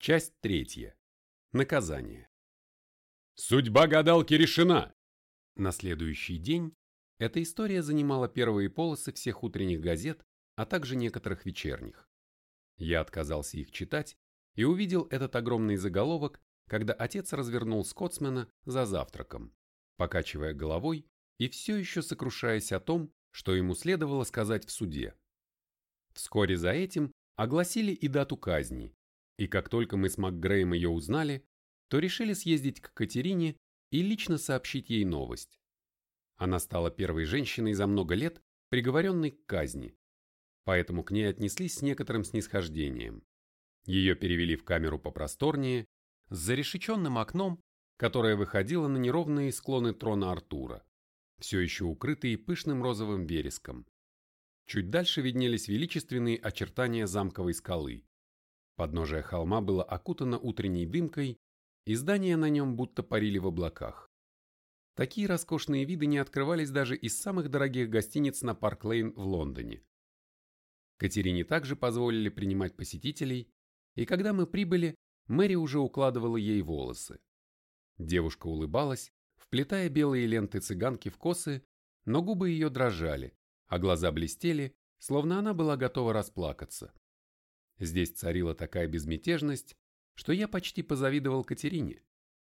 Часть третья. Наказание. Судьба гадалки решена! На следующий день эта история занимала первые полосы всех утренних газет, а также некоторых вечерних. Я отказался их читать и увидел этот огромный заголовок, когда отец развернул Скотсмена за завтраком, покачивая головой и все еще сокрушаясь о том, что ему следовало сказать в суде. Вскоре за этим огласили и дату казни, и как только мы с МакГреем ее узнали, то решили съездить к Катерине и лично сообщить ей новость. Она стала первой женщиной за много лет, приговоренной к казни, поэтому к ней отнеслись с некоторым снисхождением. Ее перевели в камеру попросторнее, с зарешеченным окном, которое выходило на неровные склоны трона Артура, все еще укрытые пышным розовым вереском. Чуть дальше виднелись величественные очертания замковой скалы. Подножие холма было окутано утренней дымкой, и здания на нем будто парили в облаках. Такие роскошные виды не открывались даже из самых дорогих гостиниц на Парк-Лейн в Лондоне. Катерине также позволили принимать посетителей, и когда мы прибыли, Мэри уже укладывала ей волосы. Девушка улыбалась, вплетая белые ленты цыганки в косы, но губы ее дрожали, а глаза блестели, словно она была готова расплакаться. Здесь царила такая безмятежность, что я почти позавидовал Катерине,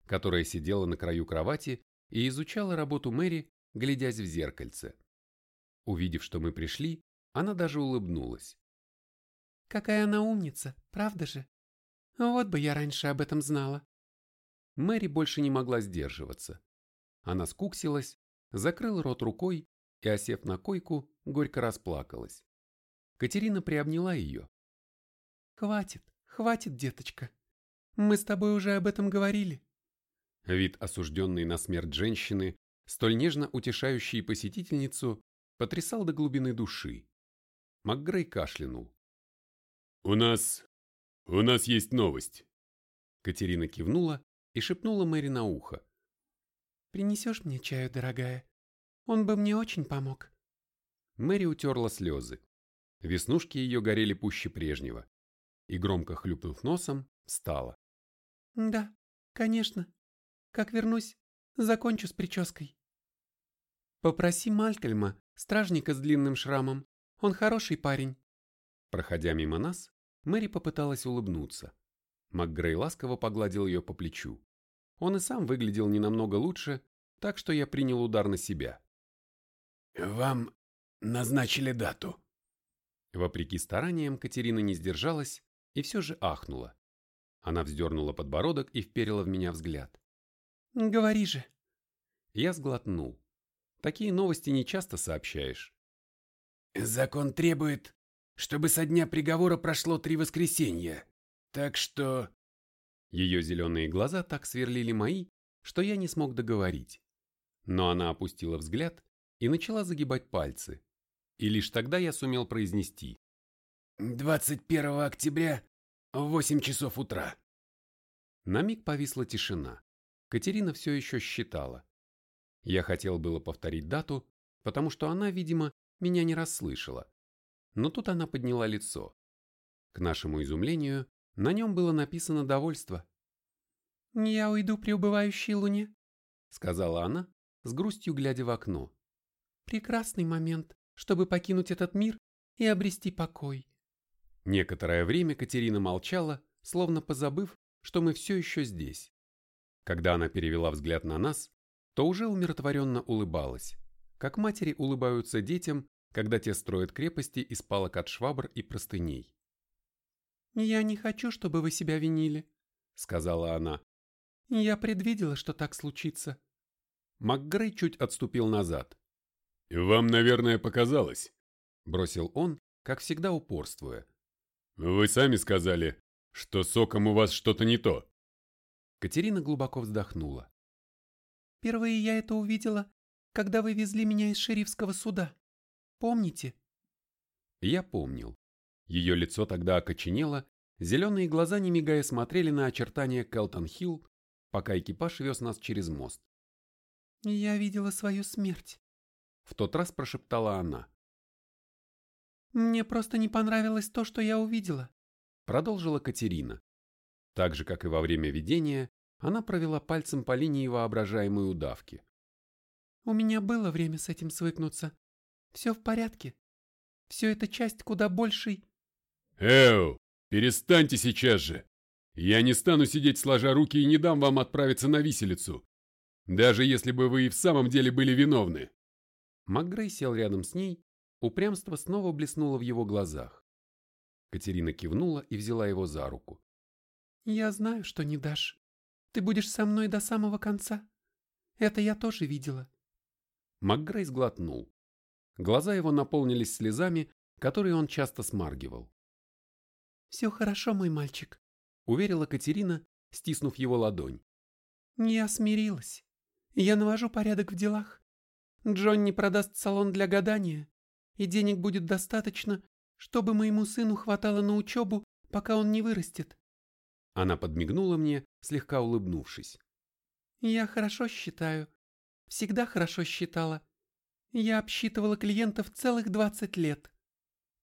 которая сидела на краю кровати и изучала работу Мэри, глядясь в зеркальце. Увидев, что мы пришли, она даже улыбнулась. «Какая она умница, правда же? Вот бы я раньше об этом знала». Мэри больше не могла сдерживаться. Она скуксилась, закрыла рот рукой и, осев на койку, горько расплакалась. Катерина приобняла ее. «Хватит, хватит, деточка. Мы с тобой уже об этом говорили». Вид осужденной на смерть женщины, столь нежно утешающей посетительницу, потрясал до глубины души. МакГрей кашлянул. «У нас... у нас есть новость». Катерина кивнула и шепнула Мэри на ухо. «Принесешь мне чаю, дорогая? Он бы мне очень помог». Мэри утерла слезы. Веснушки ее горели пуще прежнего. И громко хлюпнув носом, встала. «Да, конечно. Как вернусь, закончу с прической». «Попроси Малькольма, стражника с длинным шрамом. Он хороший парень». Проходя мимо нас, Мэри попыталась улыбнуться. МакГрей ласково погладил ее по плечу. Он и сам выглядел не намного лучше, так что я принял удар на себя. «Вам назначили дату». Вопреки стараниям Катерина не сдержалась и все же ахнула. Она вздернула подбородок и вперила в меня взгляд. «Говори же». Я сглотнул. Такие новости не часто сообщаешь. «Закон требует, чтобы со дня приговора прошло три воскресенья, так что ее зеленые глаза так сверлили мои, что я не смог договорить. Но она опустила взгляд и начала загибать пальцы. И лишь тогда я сумел произнести. «21 октября в 8 часов утра». На миг повисла тишина. Катерина все еще считала. Я хотел было повторить дату, потому что она, видимо, меня не расслышала. Но тут она подняла лицо. К нашему изумлению, на нем было написано довольство. «Я уйду при убывающей луне», — сказала она, с грустью глядя в окно. «Прекрасный момент, чтобы покинуть этот мир и обрести покой». Некоторое время Катерина молчала, словно позабыв, что мы все еще здесь. Когда она перевела взгляд на нас, то уже умиротворенно улыбалась, как матери улыбаются детям, когда те строят крепости из палок от швабр и простыней. «Я не хочу, чтобы вы себя винили», — сказала она. «Я предвидела, что так случится». МакГрей чуть отступил назад. «Вам, наверное, показалось», — бросил он, как всегда упорствуя. «Вы сами сказали, что соком у вас что-то не то». Катерина глубоко вздохнула. «Впервые я это увидела, когда вы везли меня из шерифского суда. Помните?» Я помнил. Ее лицо тогда окоченело, зеленые глаза не мигая смотрели на очертания Келтон-Хилл, пока экипаж вез нас через мост. «Я видела свою смерть», — в тот раз прошептала она. «Мне просто не понравилось то, что я увидела», — продолжила Катерина. Так же, как и во время видения, она провела пальцем по линии воображаемой удавки. «У меня было время с этим свыкнуться. Все в порядке. Все это часть куда большей...» «Эу, перестаньте сейчас же! Я не стану сидеть сложа руки и не дам вам отправиться на виселицу, даже если бы вы и в самом деле были виновны!» МакГрей сел рядом с ней, упрямство снова блеснуло в его глазах. Катерина кивнула и взяла его за руку. «Я знаю, что не дашь. Ты будешь со мной до самого конца. Это я тоже видела». МакГрей сглотнул. Глаза его наполнились слезами, которые он часто смаргивал. «Все хорошо, мой мальчик», — уверила Катерина, стиснув его ладонь. «Я смирилась. Я навожу порядок в делах. Джонни продаст салон для гадания, и денег будет достаточно, чтобы моему сыну хватало на учебу, пока он не вырастет. Она подмигнула мне, слегка улыбнувшись. Я хорошо считаю. Всегда хорошо считала. Я обсчитывала клиентов целых двадцать лет.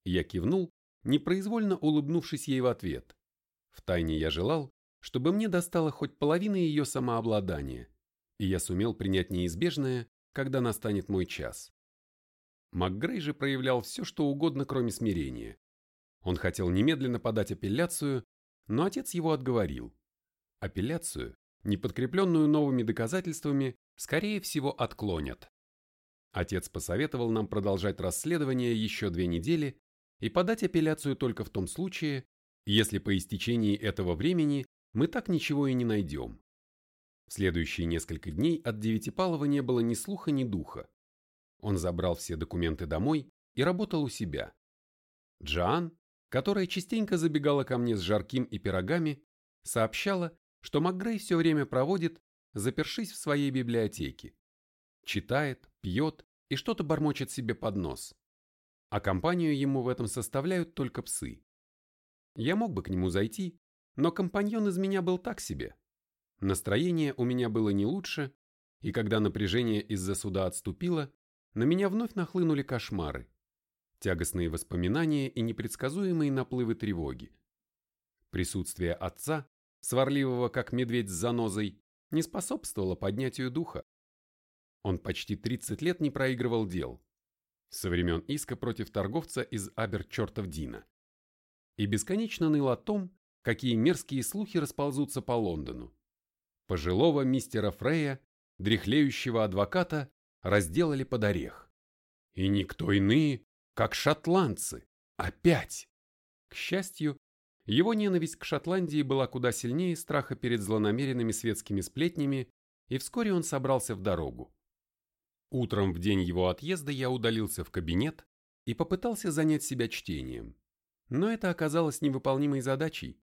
Я кивнул, непроизвольно улыбнувшись ей в ответ. Втайне я желал, чтобы мне достало хоть половина ее самообладания, и я сумел принять неизбежное, когда настанет мой час. МакГрей же проявлял все, что угодно, кроме смирения. Он хотел немедленно подать апелляцию, но отец его отговорил. Апелляцию, не подкрепленную новыми доказательствами, скорее всего отклонят. Отец посоветовал нам продолжать расследование еще две недели и подать апелляцию только в том случае, если по истечении этого времени мы так ничего и не найдем. В следующие несколько дней от Девятипалова не было ни слуха, ни духа. Он забрал все документы домой и работал у себя. Джоан, которая частенько забегала ко мне с жарким и пирогами, сообщала, что МакГрей все время проводит, запершись в своей библиотеке. Читает, пьет и что-то бормочет себе под нос. А компанию ему в этом составляют только псы. Я мог бы к нему зайти, но компаньон из меня был так себе. Настроение у меня было не лучше, и когда напряжение из-за суда отступило, на меня вновь нахлынули кошмары, тягостные воспоминания и непредсказуемые наплывы тревоги. Присутствие отца, сварливого как медведь с занозой, не способствовало поднятию духа. Он почти 30 лет не проигрывал дел, со времен иска против торговца из Абер-Чертов-Дина, и бесконечно ныл о том, какие мерзкие слухи расползутся по Лондону. Пожилого мистера Фрея, дряхлеющего адвоката, разделали под орех. И никто иные, как шотландцы. Опять! К счастью, его ненависть к Шотландии была куда сильнее страха перед злонамеренными светскими сплетнями, и вскоре он собрался в дорогу. Утром в день его отъезда я удалился в кабинет и попытался занять себя чтением. Но это оказалось невыполнимой задачей.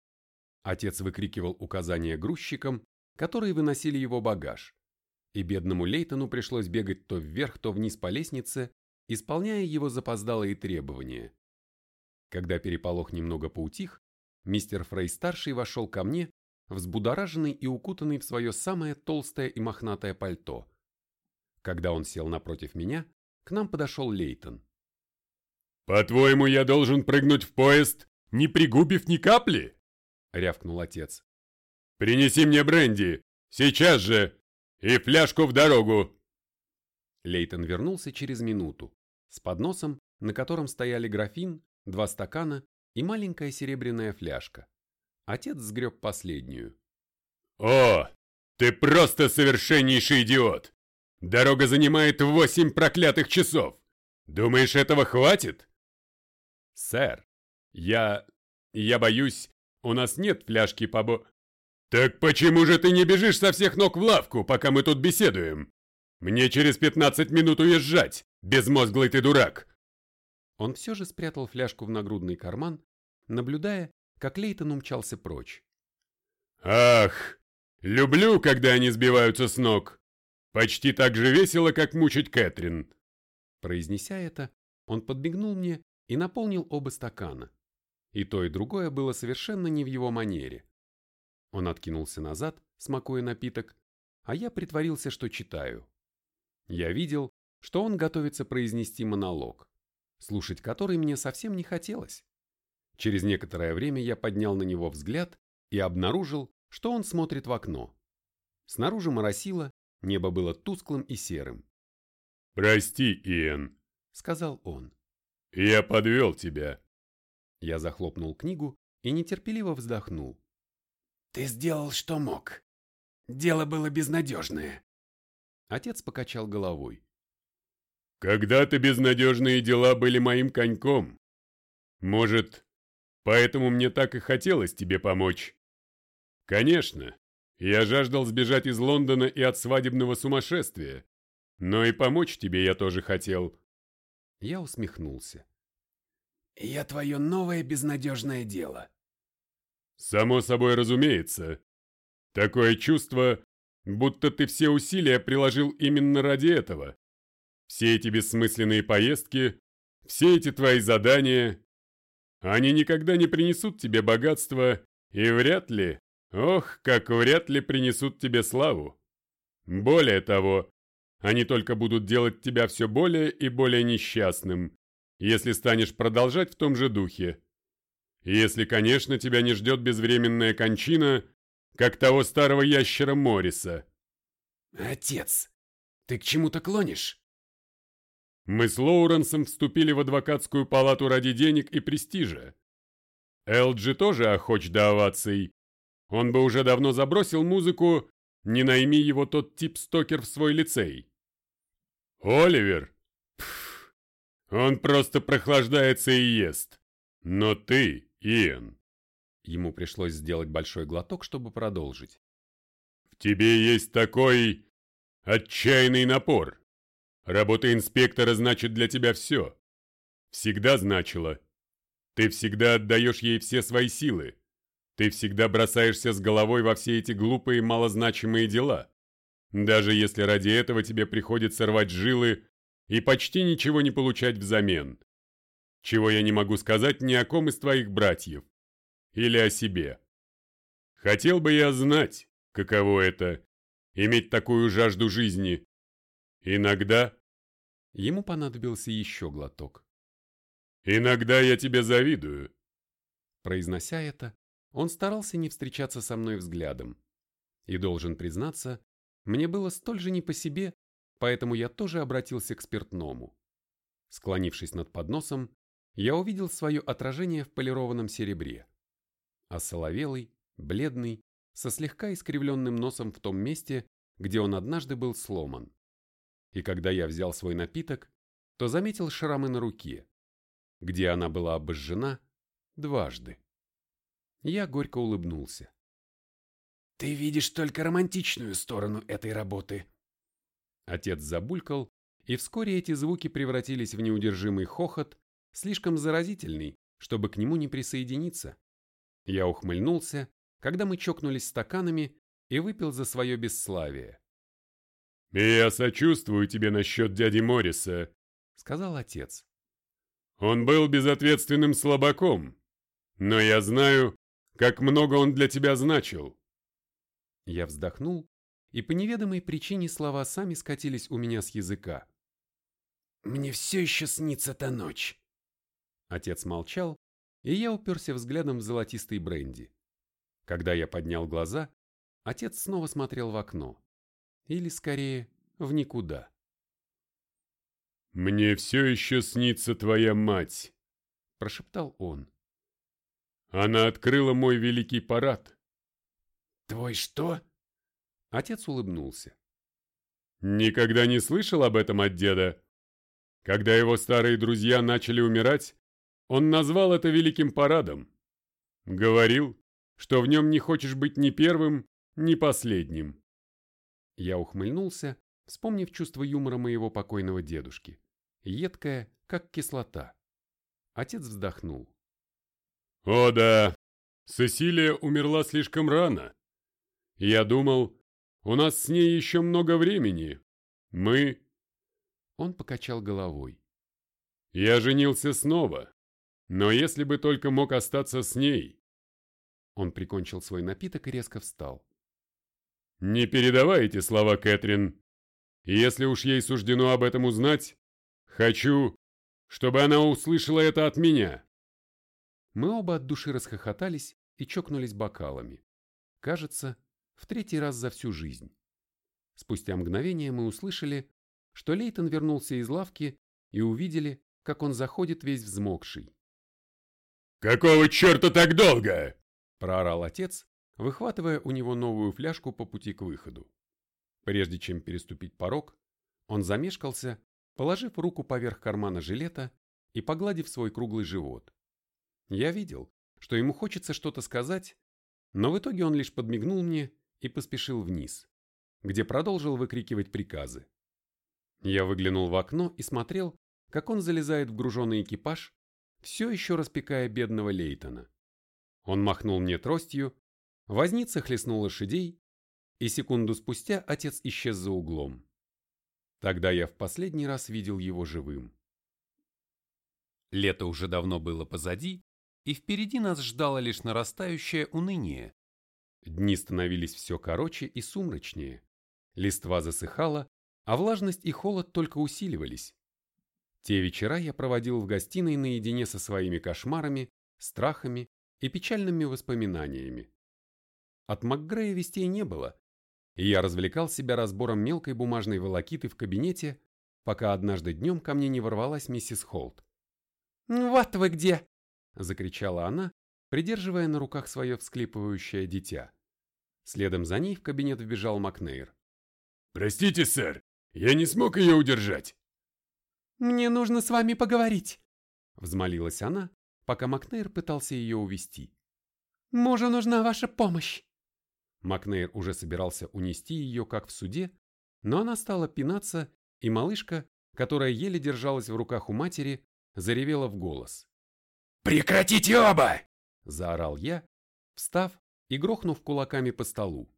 Отец выкрикивал указания грузчикам, которые выносили его багаж, и бедному Лейтону пришлось бегать то вверх, то вниз по лестнице, исполняя его запоздалые требования. Когда переполох немного поутих, мистер Фрей-старший вошел ко мне, взбудораженный и укутанный в свое самое толстое и мохнатое пальто. Когда он сел напротив меня, к нам подошел Лейтон. «По-твоему, я должен прыгнуть в поезд, не пригубив ни капли?» — рявкнул отец. «Принеси мне бренди! Сейчас же! И фляжку в дорогу!» Лейтон вернулся через минуту с подносом, на котором стояли графин, два стакана и маленькая серебряная фляжка. Отец сгреб последнюю. «О, ты просто совершеннейший идиот! Дорога занимает восемь проклятых часов! Думаешь, этого хватит?» «Сэр, я... я боюсь, у нас нет фляжки побо...» «Так почему же ты не бежишь со всех ног в лавку, пока мы тут беседуем? Мне через пятнадцать минут уезжать, безмозглый ты дурак!» Он все же спрятал фляжку в нагрудный карман, наблюдая, как Лейтон умчался прочь. «Ах, люблю, когда они сбиваются с ног. Почти так же весело, как мучить Кэтрин». Произнеся это, он подмигнул мне и наполнил оба стакана. И то, и другое было совершенно не в его манере. Он откинулся назад, смакуя напиток, а я притворился, что читаю. Я видел, что он готовится произнести монолог, слушать который мне совсем не хотелось. Через некоторое время я поднял на него взгляд и обнаружил, что он смотрит в окно. Снаружи моросило, небо было тусклым и серым. «Прости, Иэн», — сказал он. «Я подвел тебя». Я захлопнул книгу и нетерпеливо вздохнул. «Ты сделал, что мог. Дело было безнадежное». Отец покачал головой. «Когда-то безнадежные дела были моим коньком. Может, поэтому мне так и хотелось тебе помочь. Конечно, я жаждал сбежать из Лондона и от свадебного сумасшествия, но и помочь тебе я тоже хотел». Я усмехнулся. «Я твое новое безнадежное дело». «Само собой разумеется. Такое чувство, будто ты все усилия приложил именно ради этого. Все эти бессмысленные поездки, все эти твои задания, они никогда не принесут тебе богатства и вряд ли, ох, как вряд ли принесут тебе славу. Более того, они только будут делать тебя все более и более несчастным, если станешь продолжать в том же духе. Если, конечно, тебя не ждет безвременная кончина, как того старого ящера Морриса. «Отец, ты к чему-то клонишь?» Мы с Лоуренсом вступили в адвокатскую палату ради денег и престижа. Элджи тоже охоч до оваций. Он бы уже давно забросил музыку, не найми его тот тип Стокер в свой лицей. Оливер? Пф, он просто прохлаждается и ест. Но ты, Иэн. Ему пришлось сделать большой глоток, чтобы продолжить. В тебе есть такой отчаянный напор. Работа инспектора значит для тебя все. Всегда значила. Ты всегда отдаешь ей все свои силы. Ты всегда бросаешься с головой во все эти глупые малозначимые дела. Даже если ради этого тебе приходится рвать жилы и почти ничего не получать взамен. Чего я не могу сказать ни о ком из твоих братьев. Или о себе. Хотел бы я знать, каково это – иметь такую жажду жизни, Иногда... Ему понадобился еще глоток. Иногда я тебе завидую. Произнося это, он старался не встречаться со мной взглядом. И должен признаться, мне было столь же не по себе, поэтому я тоже обратился к спиртному. Склонившись над подносом, я увидел свое отражение в полированном серебре. А соловелый, бледный, со слегка искривленным носом в том месте, где он однажды был сломан и когда я взял свой напиток, то заметил шрамы на руке, где она была обожжена дважды. Я горько улыбнулся. «Ты видишь только романтичную сторону этой работы». Отец забулькал, и вскоре эти звуки превратились в неудержимый хохот, слишком заразительный, чтобы к нему не присоединиться. Я ухмыльнулся, когда мы чокнулись стаканами и выпил за свое бесславие. «Я сочувствую тебе насчет дяди Морриса», — сказал отец. «Он был безответственным слабаком, но я знаю, как много он для тебя значил». Я вздохнул, и по неведомой причине слова сами скатились у меня с языка. «Мне все еще снится та ночь». Отец молчал, и я уперся взглядом в золотистый бренди. Когда я поднял глаза, отец снова смотрел в окно. Или, скорее, в никуда. «Мне все еще снится твоя мать», – прошептал он. «Она открыла мой великий парад». «Твой что?» Отец улыбнулся. «Никогда не слышал об этом от деда? Когда его старые друзья начали умирать, он назвал это великим парадом. Говорил, что в нем не хочешь быть ни первым, ни последним. Я ухмыльнулся, вспомнив чувство юмора моего покойного дедушки. Едкое, как кислота. Отец вздохнул. «О да, Сесилия умерла слишком рано. Я думал, у нас с ней еще много времени. Мы...» Он покачал головой. «Я женился снова, но если бы только мог остаться с ней...» Он прикончил свой напиток и резко встал. Не передавайте слова Кэтрин. Если уж ей суждено об этом узнать, хочу, чтобы она услышала это от меня. Мы оба от души расхохотались и чокнулись бокалами. кажется, в третий раз за всю жизнь. Спустя мгновение мы услышали, что Лейтон вернулся из лавки и увидели, как он заходит весь взмокший. «Какого черта так долго?» – проорал отец, выхватывая у него новую фляжку по пути к выходу. Прежде чем переступить порог, он замешкался, положив руку поверх кармана жилета и погладив свой круглый живот. Я видел, что ему хочется что-то сказать, но в итоге он лишь подмигнул мне и поспешил вниз, где продолжил выкрикивать приказы. Я выглянул в окно и смотрел, как он залезает в груженный экипаж, все еще распекая бедного Лейтона. Он махнул мне тростью, возница хлестнул лошадей, и секунду спустя отец исчез за углом. Тогда я в последний раз видел его живым. Лето уже давно было позади, и впереди нас ждало лишь нарастающее уныние. Дни становились все короче и сумрачнее. Листва засыхала, а влажность и холод только усиливались. Те вечера я проводил в гостиной наедине со своими кошмарами, страхами и печальными воспоминаниями. От МакГрея вестей не было, и я развлекал себя разбором мелкой бумажной волокиты в кабинете, пока однажды днем ко мне не ворвалась миссис Холт. «Вот вы где!» – закричала она, придерживая на руках свое всклипывающее дитя. Следом за ней в кабинет вбежал Макнейр. «Простите, сэр, я не смог ее удержать!» «Мне нужно с вами поговорить!» – взмолилась она, пока Макнейр пытался ее увести. «Мужу нужна ваша помощь!» Макнейр уже собирался унести ее, как в суде, но она стала пинаться, и малышка, которая еле держалась в руках у матери, заревела в голос. «Прекратите оба!» – заорал я, встав и грохнув кулаками по столу.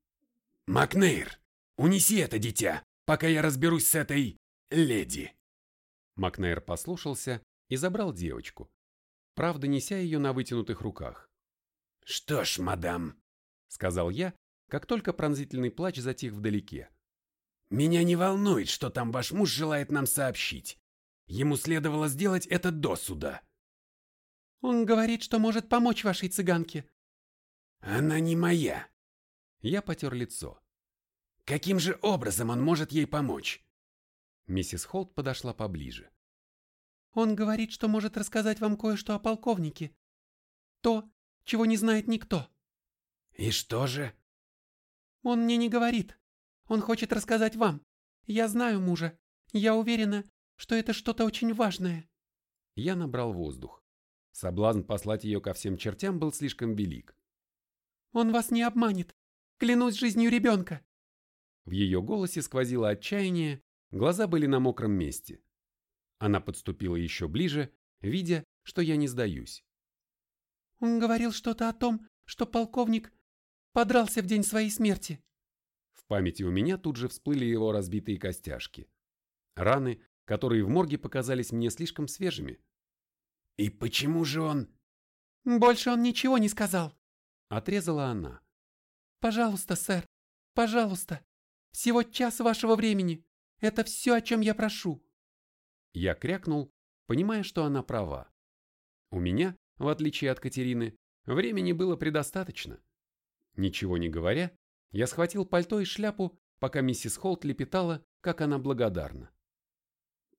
«Макнейр, унеси это дитя, пока я разберусь с этой... леди!» Макнейр послушался и забрал девочку, правда неся ее на вытянутых руках. «Что ж, мадам», — сказал я, как только пронзительный плач затих вдалеке. «Меня не волнует, что там ваш муж желает нам сообщить. Ему следовало сделать это до суда». «Он говорит, что может помочь вашей цыганке». «Она не моя». Я потер лицо. «Каким же образом он может ей помочь?» Миссис Холт подошла поближе. «Он говорит, что может рассказать вам кое-что о полковнике. То, чего не знает никто». «И что же?» «Он мне не говорит. Он хочет рассказать вам. Я знаю мужа. Я уверена, что это что-то очень важное». Я набрал воздух. Соблазн послать ее ко всем чертям был слишком велик. «Он вас не обманет. Клянусь жизнью ребенка». В ее голосе сквозило отчаяние, Глаза были на мокром месте. Она подступила еще ближе, видя, что я не сдаюсь. Он говорил что-то о том, что полковник подрался в день своей смерти. В памяти у меня тут же всплыли его разбитые костяшки. Раны, которые в морге показались мне слишком свежими. «И почему же он...» «Больше он ничего не сказал», — отрезала она. «Пожалуйста, сэр, пожалуйста, всего час вашего времени. Это все, о чем я прошу. Я крякнул, понимая, что она права. У меня, в отличие от Катерины, времени было предостаточно. Ничего не говоря, я схватил пальто и шляпу, пока миссис Холт лепетала, как она благодарна.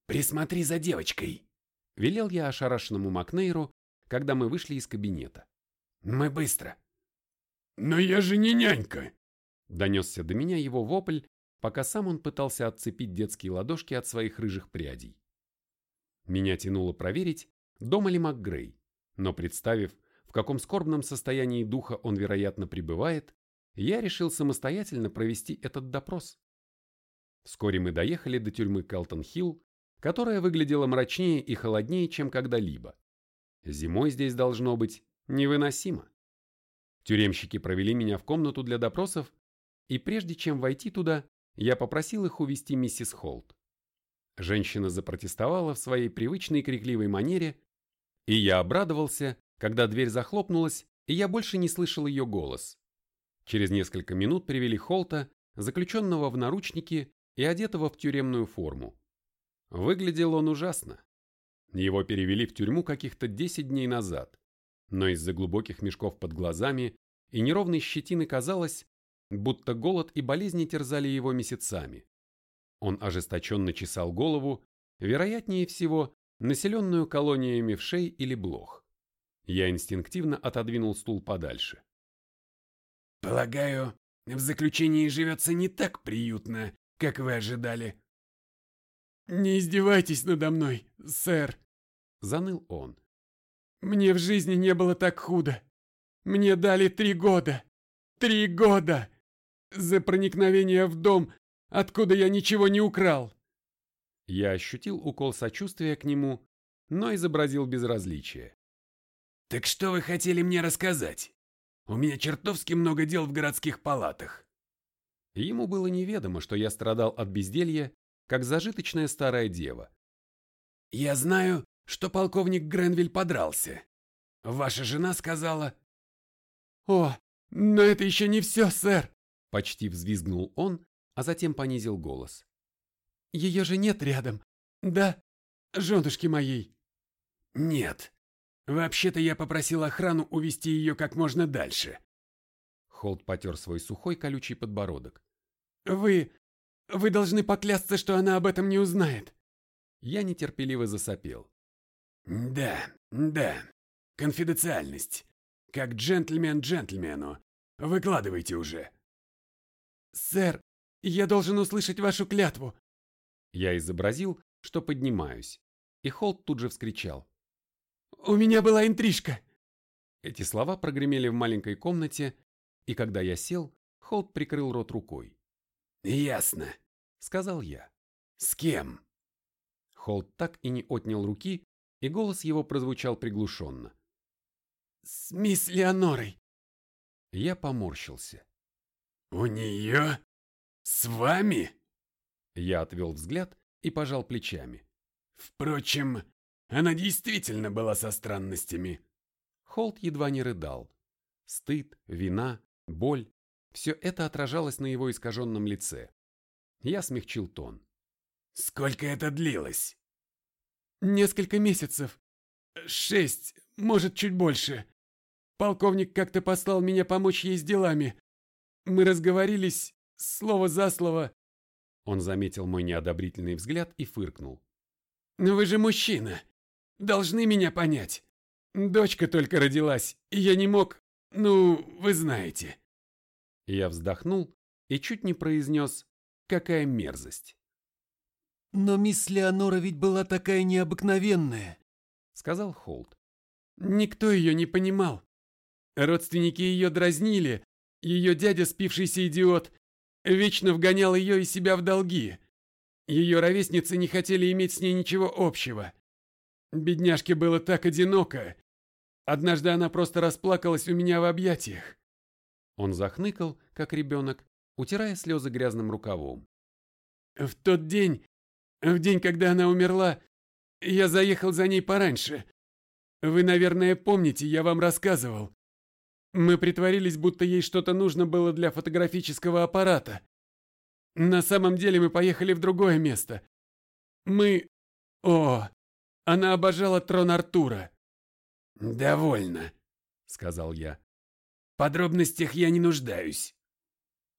«Присмотри за девочкой», — велел я ошарашенному Макнейру, когда мы вышли из кабинета. «Мы быстро». «Но я же не нянька», — донесся до меня его вопль, пока сам он пытался отцепить детские ладошки от своих рыжих прядей. Меня тянуло проверить, дома ли МакГрей, но представив, в каком скорбном состоянии духа он, вероятно, пребывает, я решил самостоятельно провести этот допрос. Вскоре мы доехали до тюрьмы Келтон-Хилл, которая выглядела мрачнее и холоднее, чем когда-либо. Зимой здесь должно быть невыносимо. Тюремщики провели меня в комнату для допросов, и прежде чем войти туда, я попросил их увести миссис Холт. Женщина запротестовала в своей привычной крикливой манере, и я обрадовался, когда дверь захлопнулась, и я больше не слышал ее голос. Через несколько минут привели Холта, заключенного в наручники и одетого в тюремную форму. Выглядел он ужасно. Его перевели в тюрьму каких-то 10 дней назад, но из-за глубоких мешков под глазами и неровной щетины казалось, будто голод и болезни терзали его месяцами. Он ожесточенно чесал голову, вероятнее всего, населенную колониями вшей или блох. Я инстинктивно отодвинул стул подальше. «Полагаю, в заключении живется не так приютно, как вы ожидали». «Не издевайтесь надо мной, сэр», — заныл он. «Мне в жизни не было так худо. Мне дали три года. Три года! За проникновение в дом, откуда я ничего не украл. Я ощутил укол сочувствия к нему, но изобразил безразличие. «Так что вы хотели мне рассказать? У меня чертовски много дел в городских палатах». Ему было неведомо, что я страдал от безделья, как зажиточная старая дева. «Я знаю, что полковник Гренвиль подрался. Ваша жена сказала...» «О, но это еще не все, сэр!» Почти взвизгнул он, а затем понизил голос. Ее же нет рядом. Да, женушки моей. Нет. Вообще-то я попросил охрану увести ее как можно дальше. Холд потер свой сухой колючий подбородок. Вы... вы должны поклясться, что она об этом не узнает. Я нетерпеливо засопел. Да, да. Конфиденциальность. Как джентльмен джентльмену. Выкладывайте уже. Сэр, я должен услышать вашу клятву. Я изобразил, что поднимаюсь, и Холт тут же вскричал. «У меня была интрижка!» Эти слова прогремели в маленькой комнате, и когда я сел, Холт прикрыл рот рукой. «Ясно», — сказал я. «С кем?» Холт так и не отнял руки, и голос его прозвучал приглушенно. «С мисс Леонорой!» Я поморщился. «У нее? С вами?» Я отвел взгляд и пожал плечами. Впрочем, она действительно была со странностями. Холт едва не рыдал. Стыд, вина, боль – все это отражалось на его искаженном лице. Я смягчил тон. «Сколько это длилось?» «Несколько месяцев. Шесть, может, чуть больше. Полковник как-то послал меня помочь ей с делами. Мы разговорились, слово за слово, он заметил мой неодобрительный взгляд и фыркнул. «Но вы же мужчина. Должны меня понять. Дочка только родилась, и я не мог... Ну, вы знаете». Я вздохнул и чуть не произнес «Какая мерзость». «Но мисс Леонора ведь была такая необыкновенная», — сказал Холт. «Никто ее не понимал. Родственники ее дразнили, ее дядя, спившийся идиот, вечно вгонял ее и себя в долги. Ее ровесницы не хотели иметь с ней ничего общего. Бедняжке было так одиноко. Однажды она просто расплакалась у меня в объятиях. Он захныкал, как ребенок, утирая слезы грязным рукавом. В тот день, в день, когда она умерла, я заехал за ней пораньше. Вы, наверное, помните, я вам рассказывал. Мы притворились, будто ей что-то нужно было для фотографического аппарата. На самом деле мы поехали в другое место. Мы... О, она обожала трон Артура. «Довольно», — сказал я. «В подробностях я не нуждаюсь».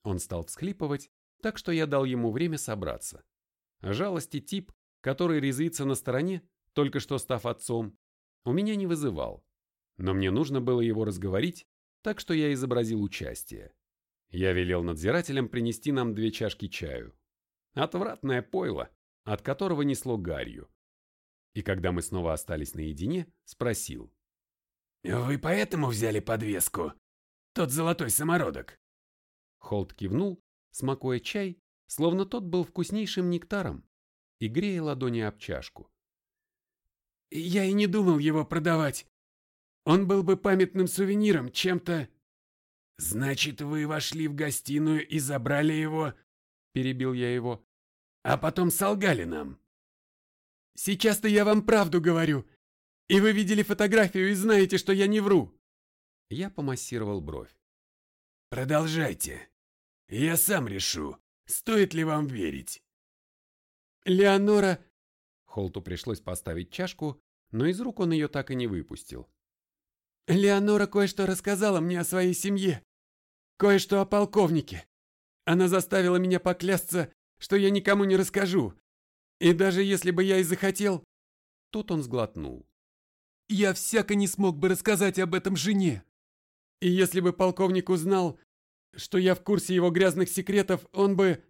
Он стал всхлипывать, так что я дал ему время собраться. Жалости тип, который резвится на стороне, только что став отцом, у меня не вызывал. Но мне нужно было его разговорить, так что я изобразил участие. Я велел надзирателям принести нам две чашки чаю. Отвратное пойло, от которого несло гарью. И когда мы снова остались наедине, спросил. «Вы поэтому взяли подвеску? Тот золотой самородок?» Холт кивнул, смакуя чай, словно тот был вкуснейшим нектаром, и грея ладони об чашку. «Я и не думал его продавать. Он был бы памятным сувениром, чем-то... Значит, вы вошли в гостиную и забрали его? Перебил я его. А потом солгали нам. Сейчас-то я вам правду говорю. И вы видели фотографию и знаете, что я не вру. Я помассировал бровь. Продолжайте. Я сам решу, стоит ли вам верить. Леонора... Холту пришлось поставить чашку, но из рук он ее так и не выпустил. Леонора кое-что рассказала мне о своей семье. Кое-что о полковнике. Она заставила меня поклясться, что я никому не расскажу. И даже если бы я и захотел... Тут он сглотнул. Я всяко не смог бы рассказать об этом жене. И если бы полковник узнал, что я в курсе его грязных секретов, он бы...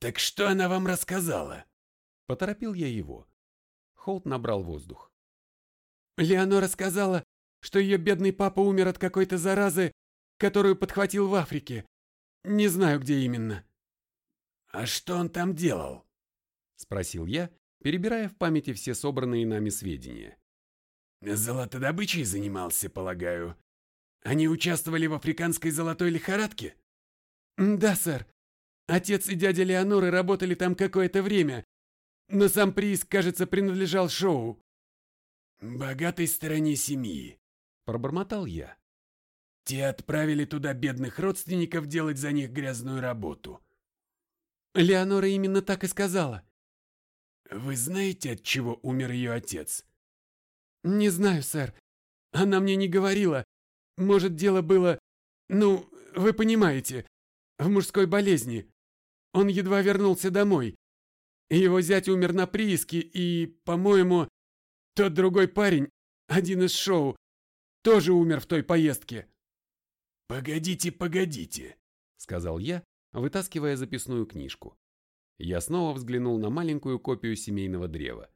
«Так что она вам рассказала?» Поторопил я его. Холт набрал воздух. Леонора сказала, что ее бедный папа умер от какой-то заразы, которую подхватил в Африке. Не знаю, где именно. «А что он там делал?» Спросил я, перебирая в памяти все собранные нами сведения. «Золотодобычей занимался, полагаю. Они участвовали в африканской золотой лихорадке?» «Да, сэр. Отец и дядя Леоноры работали там какое-то время, но сам прииск, кажется, принадлежал Шоу». «Богатой стороне семьи», — пробормотал я. «Те отправили туда бедных родственников делать за них грязную работу». Леонора именно так и сказала. «Вы знаете, от чего умер ее отец?» «Не знаю, сэр. Она мне не говорила. Может, дело было... Ну, вы понимаете, в мужской болезни. Он едва вернулся домой. Его зять умер на прииске, и, по-моему, тот другой парень, один из шоу, тоже умер в той поездке». «Погодите, погодите», — сказал я, вытаскивая записную книжку. Я снова взглянул на маленькую копию семейного древа.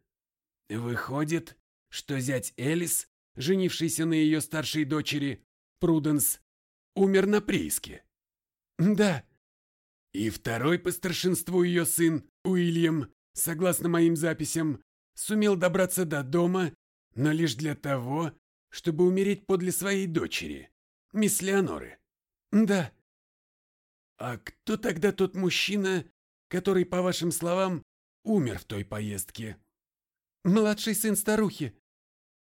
«Выходит, что зять Элис, женившийся на ее старшей дочери, Пруденс, умер на прииске?» «Да». «И второй по старшинству ее сын, Уильям, согласно моим записям, сумел добраться до дома, но лишь для того, чтобы умереть подле своей дочери, мисс Леоноры?» «Да». «А кто тогда тот мужчина, который, по вашим словам, умер в той поездке?» «Младший сын старухи».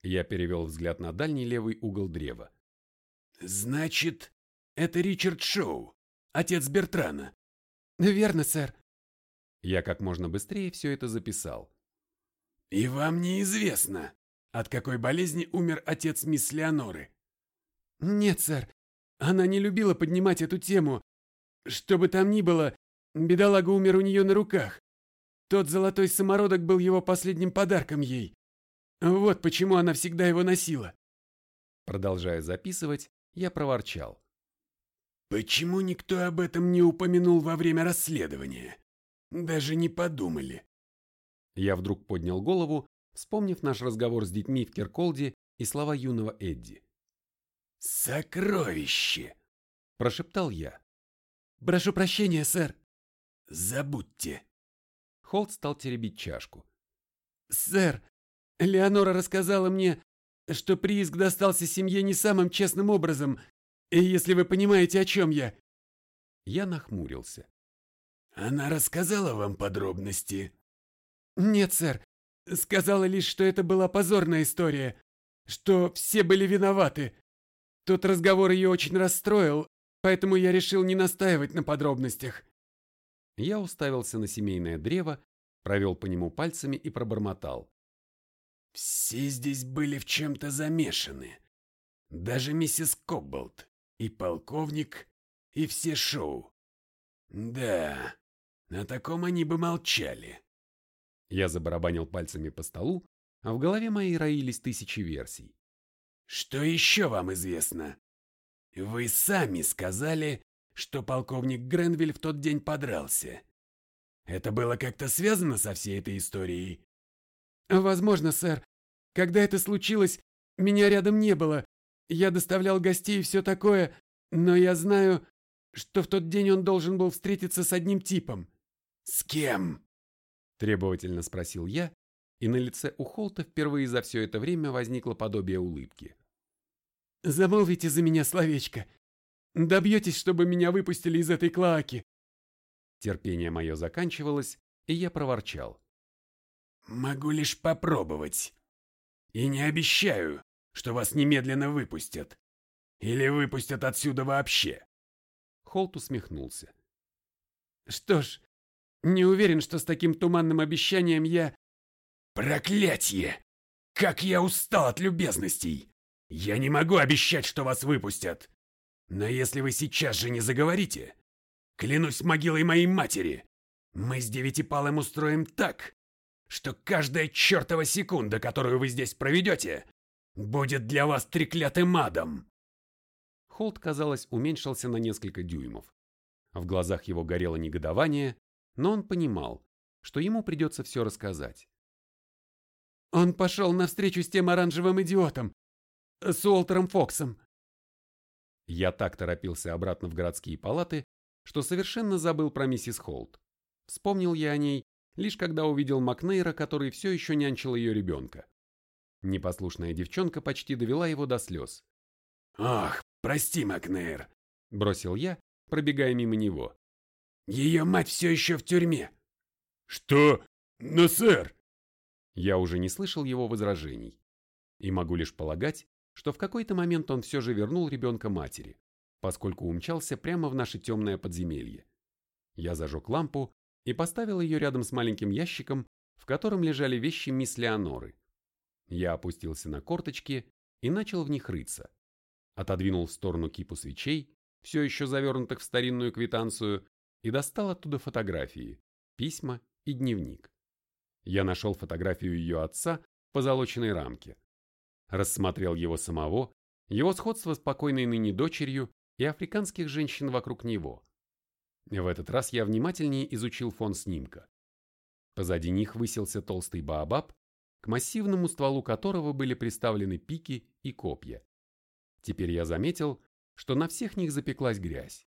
Я перевел взгляд на дальний левый угол древа. «Значит, это Ричард Шоу, отец Бертрана?» «Верно, сэр». Я как можно быстрее все это записал. «И вам неизвестно, от какой болезни умер отец мисс Леоноры?» «Нет, сэр. Она не любила поднимать эту тему. Что бы там ни было, бедолага умер у нее на руках. Тот золотой самородок был его последним подарком ей. Вот почему она всегда его носила». Продолжая записывать, я проворчал. «Почему никто об этом не упомянул во время расследования? Даже не подумали». Я вдруг поднял голову, вспомнив наш разговор с детьми в Кирколде и слова юного Эдди. «Сокровище!» – прошептал я. «Прошу прощения, сэр». «Забудьте». Холт стал теребить чашку. «Сэр, Леонора рассказала мне, что прииск достался семье не самым честным образом, и если вы понимаете, о чем я». Я нахмурился. «Она рассказала вам подробности?» «Нет, сэр. Сказала лишь, что это была позорная история, что все были виноваты. Тот разговор ее очень расстроил, поэтому я решил не настаивать на подробностях». Я уставился на семейное древо, провел по нему пальцами и пробормотал. Все здесь были в чем-то замешаны. Даже миссис Кобболт, и полковник, и все шоу. Да, на таком они бы молчали. Я забарабанил пальцами по столу, а в голове моей роились тысячи версий. Что еще вам известно? Вы сами сказали, что полковник Гренвиль в тот день подрался. Это было как-то связано со всей этой историей? «Возможно, сэр. Когда это случилось, меня рядом не было. Я доставлял гостей и все такое, но я знаю, что в тот день он должен был встретиться с одним типом». «С кем?» – требовательно спросил я, и на лице у Холта впервые за все это время возникло подобие улыбки. «Замолвите за меня словечко. Добьетесь, чтобы меня выпустили из этой клоаки». Терпение мое заканчивалось, и я проворчал. Могу лишь попробовать. И не обещаю, что вас немедленно выпустят. Или выпустят отсюда вообще. Холт усмехнулся. Что ж, не уверен, что с таким туманным обещанием я... Проклятье! Как я устал от любезностей! Я не могу обещать, что вас выпустят. Но если вы сейчас же не заговорите, клянусь могилой моей матери, мы с Девятипалым устроим так, что каждая чертова секунда, которую вы здесь проведете, будет для вас треклятым адом. Холт, казалось, уменьшился на несколько дюймов. В глазах его горело негодование, но он понимал, что ему придется все рассказать. Он пошел навстречу с тем оранжевым идиотом, с Уолтером Фоксом. Я так торопился обратно в городские палаты, что совершенно забыл про миссис Холт. Вспомнил я о ней, лишь когда увидел Макнейра, который все еще нянчил ее ребенка. Непослушная девчонка почти довела его до слез. «Ах, прости, Макнейр», — бросил я, пробегая мимо него. «Ее мать все еще в тюрьме». «Что? Но, сэр!» Я уже не слышал его возражений. И могу лишь полагать, что в какой-то момент он все же вернул ребенка матери, поскольку умчался прямо в наше темное подземелье. Я зажег лампу и поставил ее рядом с маленьким ящиком, в котором лежали вещи мисс Леоноры. Я опустился на корточки и начал в них рыться. Отодвинул в сторону кипу свечей, все еще завернутых в старинную квитанцию, и достал оттуда фотографии, письма и дневник я нашел фотографию ее отца в позолоченной рамке. Рассмотрел его самого, его сходство с покойной ныне дочерью и африканских женщин вокруг него. В этот раз я внимательнее изучил фон снимка. Позади них высился толстый баобаб, к массивному стволу которого были приставлены пики и копья. Теперь я заметил, что на всех них запеклась грязь.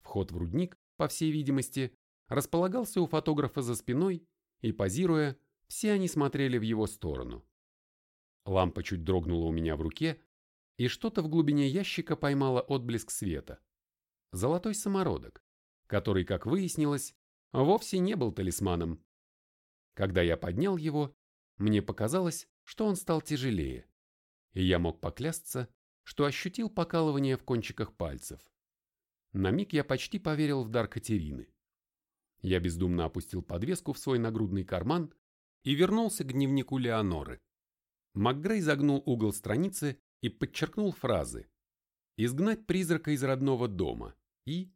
Вход в рудник, по всей видимости, располагался у фотографа за спиной и, позируя, все они смотрели в его сторону. Лампа чуть дрогнула у меня в руке, и что-то в глубине ящика поймало отблеск света. Золотой самородок, который, как выяснилось, вовсе не был талисманом. Когда я поднял его, мне показалось, что он стал тяжелее, и я мог поклясться, что ощутил покалывание в кончиках пальцев. На миг я почти поверил в дар Катерины. Я бездумно опустил подвеску в свой нагрудный карман и вернулся к дневнику Леоноры. МакГрей загнул угол страницы и подчеркнул фразы «Изгнать призрака из родного дома» и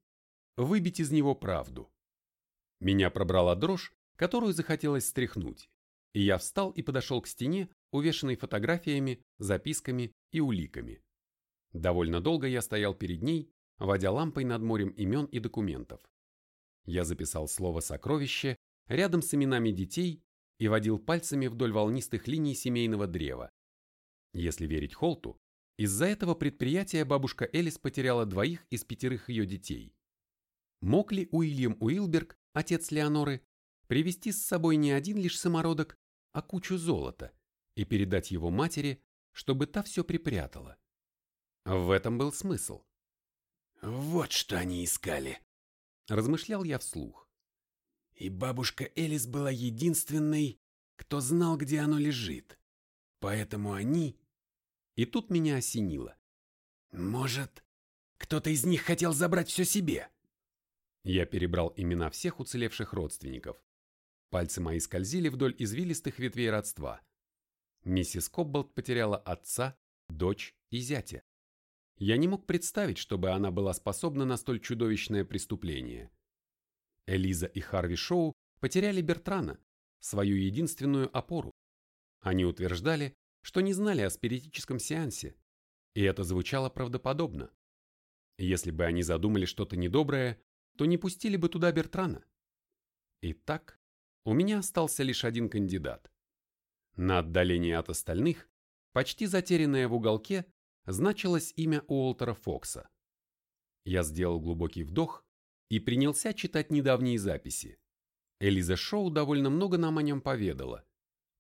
«Выбить из него правду». Меня пробрала дрожь, которую захотелось стряхнуть, и я встал и подошел к стене, увешанной фотографиями, записками и уликами. Довольно долго я стоял перед ней, водя лампой над морем имен и документов. Я записал слово «сокровище» рядом с именами детей и водил пальцами вдоль волнистых линий семейного древа. Если верить Холту, из-за этого предприятия бабушка Элис потеряла двоих из пятерых ее детей. Мог ли Уильям Уилберг, отец Леоноры, привезти с собой не один лишь самородок, а кучу золота и передать его матери, чтобы та все припрятала? В этом был смысл. «Вот что они искали», Размышлял я вслух. И бабушка Элис была единственной, кто знал, где оно лежит. Поэтому они... И тут меня осенило. Может, кто-то из них хотел забрать все себе? Я перебрал имена всех уцелевших родственников. Пальцы мои скользили вдоль извилистых ветвей родства. Миссис Кобболт потеряла отца, дочь и зятя. Я не мог представить, чтобы она была способна на столь чудовищное преступление. Элиза и Харви Шоу потеряли Бертрана, свою единственную опору. Они утверждали, что не знали о спиритическом сеансе, и это звучало правдоподобно. Если бы они задумали что-то недоброе, то не пустили бы туда Бертрана. Итак, у меня остался лишь один кандидат. На отдалении от остальных, почти затерянное в уголке, значилось имя Уолтера Фокса. Я сделал глубокий вдох и принялся читать недавние записи. Элиза Шоу довольно много нам о нем поведала.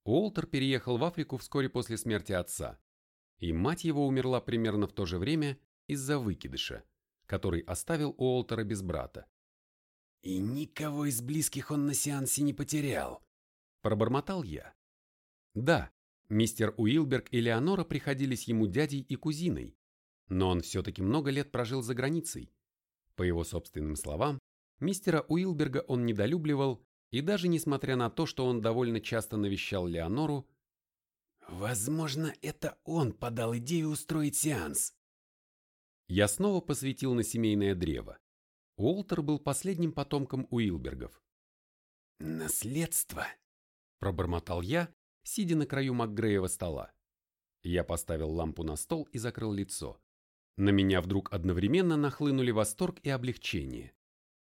Уолтер переехал в Африку вскоре после смерти отца, и мать его умерла примерно в то же время из-за выкидыша, который оставил Уолтера без брата. «И никого из близких он на сеансе не потерял», – пробормотал я. Да, Мистер Уилберг и Леонора приходились ему дядей и кузиной, но он все-таки много лет прожил за границей. По его собственным словам, мистера Уилберга он недолюбливал, и даже несмотря на то, что он довольно часто навещал Леонору, Возможно, это он подал идею устроить сеанс. Я снова посветил на семейное древо. Уолтер был последним потомком Уилбергов. «Наследство», – пробормотал я, сидя на краю МакГреева стола. Я поставил лампу на стол и закрыл лицо. На меня вдруг одновременно нахлынули восторг и облегчение.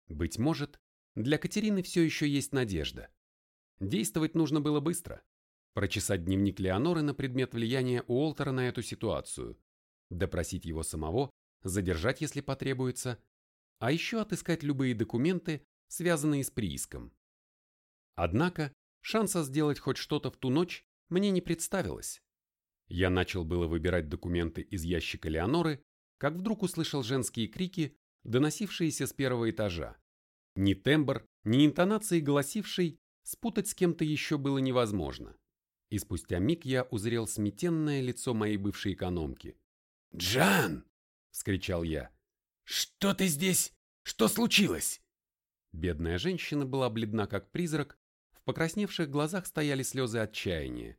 Быть может, для Катерины все еще есть надежда. Действовать нужно было быстро. Прочесать дневник Леоноры на предмет влияния Уолтера на эту ситуацию, допросить его самого, задержать, если потребуется, а еще отыскать любые документы, связанные с прииском. Однако, шанса сделать хоть что-то в ту ночь мне не представилось. Я начал было выбирать документы из ящика Леоноры, как вдруг услышал женские крики, доносившиеся с первого этажа. Ни тембр, ни интонации гласившей спутать с кем-то еще было невозможно. И спустя миг я узрел сметенное лицо моей бывшей экономки. «Джан!» – вскричал я. «Что ты здесь? Что случилось?» Бедная женщина была бледна как призрак, в покрасневших глазах стояли слезы отчаяния.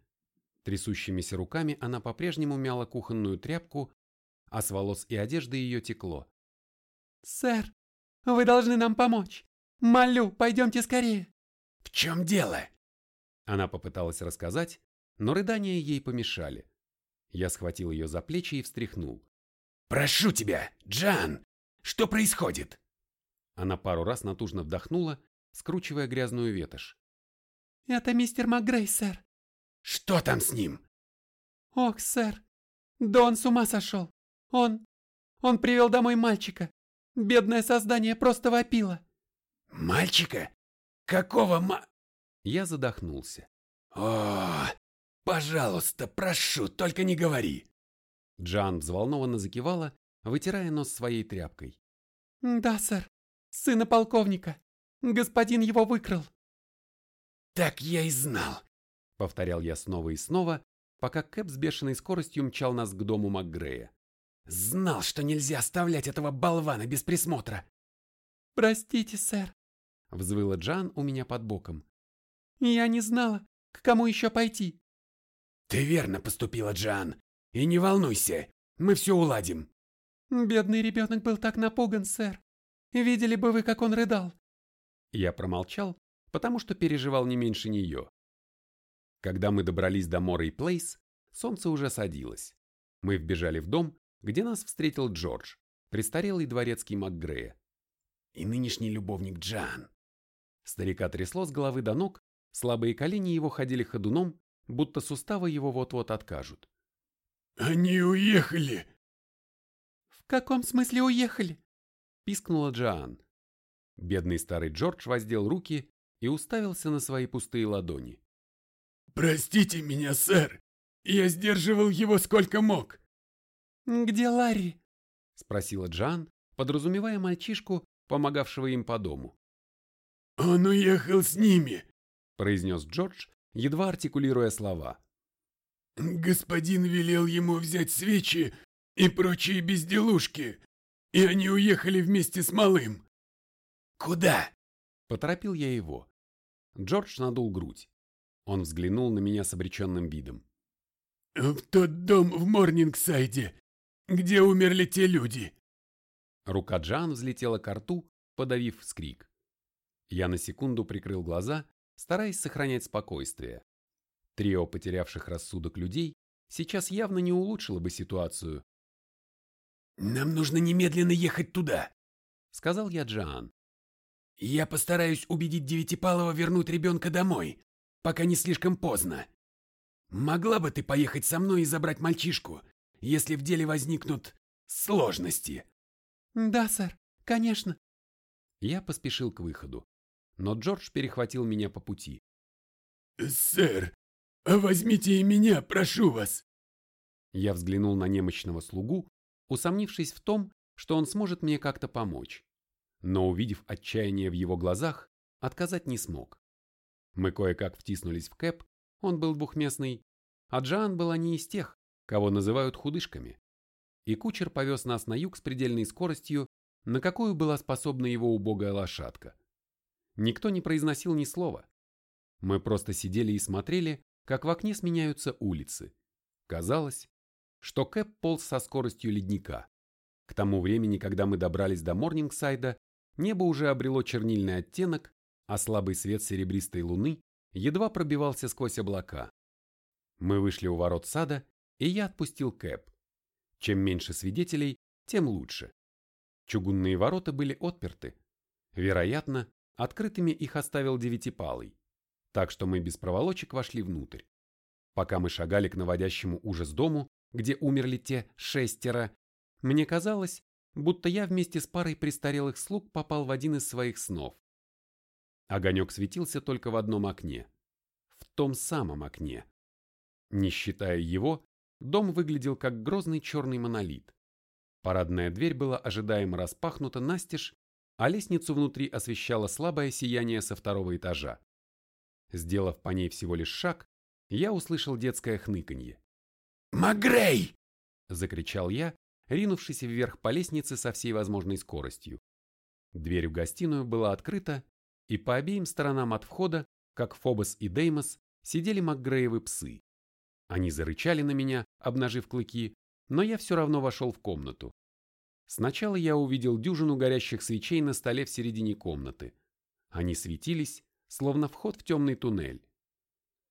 Трясущимися руками она по-прежнему мяла кухонную тряпку, а с волос и одежды ее текло. «Сэр, вы должны нам помочь! Молю, пойдемте скорее!» «В чем дело?» Она попыталась рассказать, но рыдания ей помешали. Я схватил ее за плечи и встряхнул. «Прошу тебя, Джан! Что происходит?» Она пару раз натужно вдохнула, скручивая грязную ветошь. «Это мистер МакГрей, сэр». «Что там с ним?» «Ох, сэр, да он с ума сошел. Он... он привел домой мальчика. Бедное создание просто вопило». «Мальчика? Какого ма...» Я задохнулся. «О, пожалуйста, прошу, только не говори». Джан взволнованно закивала, вытирая нос своей тряпкой. «Да, сэр, сына полковника. Господин его выкрал». «Так я и знал», — повторял я снова и снова, пока Кэп с бешеной скоростью мчал нас к дому МакГрея. «Знал, что нельзя оставлять этого болвана без присмотра». «Простите, сэр», — взвыла Джан у меня под боком. «Я не знала, к кому еще пойти». «Ты верно поступила, Джан. И не волнуйся, мы все уладим». «Бедный ребенок был так напуган, сэр. Видели бы вы, как он рыдал». Я промолчал, потому что переживал не меньше нее. Когда мы добрались до Морей Плейс, солнце уже садилось. Мы вбежали в дом, где нас встретил Джордж, престарелый дворецкий МакГрея. И нынешний любовник Джан. Старика трясло с головы до ног, слабые колени его ходили ходуном, будто суставы его вот-вот откажут. «Они уехали!» «В каком смысле уехали?» – пискнула Джоан. Бедный старый Джордж воздел руки и уставился на свои пустые ладони. «Простите меня, сэр! Я сдерживал его сколько мог!» «Где Ларри?» – спросила Джан, подразумевая мальчишку, помогавшего им по дому. «Он уехал с ними!» – произнес Джордж, едва артикулируя слова. «Господин велел ему взять свечи и прочие безделушки, и они уехали вместе с малым». «Куда?» – поторопил я его. Джордж надул грудь. Он взглянул на меня с обреченным видом. «В тот дом в Морнингсайде, где умерли те люди». Рука Джан взлетела к рту, подавив вскрик. Я на секунду прикрыл глаза, стараясь сохранять спокойствие. Трио потерявших рассудок людей сейчас явно не улучшило бы ситуацию. «Нам нужно немедленно ехать туда», — сказал я Джоан. «Я постараюсь убедить Девятипалова вернуть ребенка домой, пока не слишком поздно. Могла бы ты поехать со мной и забрать мальчишку, если в деле возникнут сложности?» «Да, сэр, конечно». Я поспешил к выходу, но Джордж перехватил меня по пути. «Сэр, возьмите и меня, прошу вас!» Я взглянул на немощного слугу, усомнившись в том, что он сможет мне как-то помочь. Но увидев отчаяние в его глазах, отказать не смог. Мы кое-как втиснулись в кэп, он был двухместный, а Джоан была не из тех, кого называют худышками. И кучер повез нас на юг с предельной скоростью, на какую была способна его убогая лошадка. Никто не произносил ни слова. Мы просто сидели и смотрели, как в окне сменяются улицы. Казалось, что Кэп полз со скоростью ледника. К тому времени, когда мы добрались до Морнингсайда, небо уже обрело чернильный оттенок, а слабый свет серебристой луны едва пробивался сквозь облака. Мы вышли у ворот сада, и я отпустил Кэп. Чем меньше свидетелей, тем лучше. Чугунные ворота были отперты. Вероятно, открытыми их оставил девятипалый. Так что мы без проволочек вошли внутрь. Пока мы шагали к наводящему ужас дому, где умерли те шестеро, мне казалось, будто я вместе с парой престарелых слуг попал в один из своих снов. Огонек светился только в одном окне. В том самом окне. Не считая его, дом выглядел как грозный черный монолит. Парадная дверь была ожидаемо распахнута настежь, а лестницу внутри освещало слабое сияние со второго этажа. Сделав по ней всего лишь шаг, я услышал детское хныканье. «Магрей!» – закричал я, ринувшись вверх по лестнице со всей возможной скоростью. Дверь в гостиную была открыта, и по обеим сторонам от входа, как Фобос и Деймос, сидели Макгреевы псы. Они зарычали на меня, обнажив клыки, но я все равно вошел в комнату. Сначала я увидел дюжину горящих свечей на столе в середине комнаты. Они светились, словно вход в темный туннель.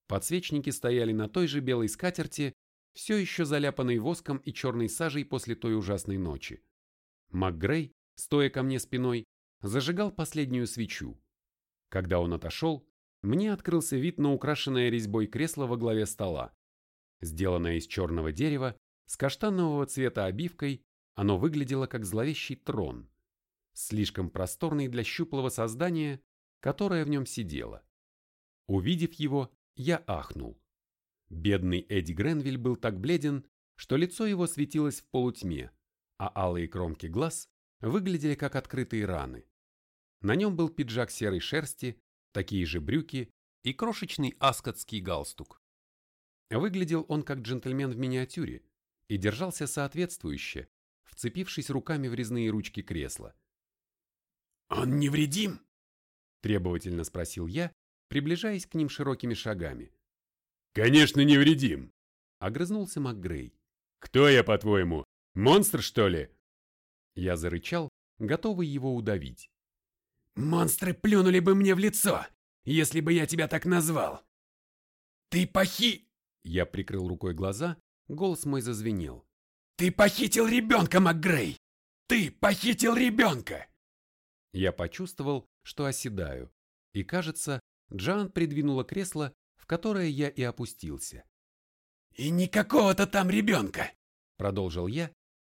Подсвечники стояли на той же белой скатерти, все еще заляпанной воском и черной сажей после той ужасной ночи. МакГрей, стоя ко мне спиной, зажигал последнюю свечу. Когда он отошел, мне открылся вид на украшенное резьбой кресло во главе стола. Сделанное из черного дерева, с каштанового цвета обивкой, оно выглядело как зловещий трон, слишком просторный для щуплого создания, которое в нем сидело. Увидев его, я ахнул. Бедный Эдди Гренвиль был так бледен, что лицо его светилось в полутьме, а алые кромки глаз выглядели как открытые раны. На нем был пиджак серой шерсти, такие же брюки и крошечный аскотский галстук. Выглядел он как джентльмен в миниатюре и держался соответствующе, вцепившись руками в резные ручки кресла. «Он невредим?» – требовательно спросил я, приближаясь к ним широкими шагами. «Конечно, невредим!» – огрызнулся МакГрей. «Кто я, по-твоему, монстр, что ли?» Я зарычал, готовый его удавить. «Монстры плюнули бы мне в лицо, если бы я тебя так назвал! Ты похи...» Я прикрыл рукой глаза, голос мой зазвенел. «Ты похитил ребенка, МакГрей! Ты похитил ребенка!» Я почувствовал, что оседаю, и, кажется, Джан придвинула кресло, которое я и опустился. «И никакого-то там ребенка!» — продолжил я.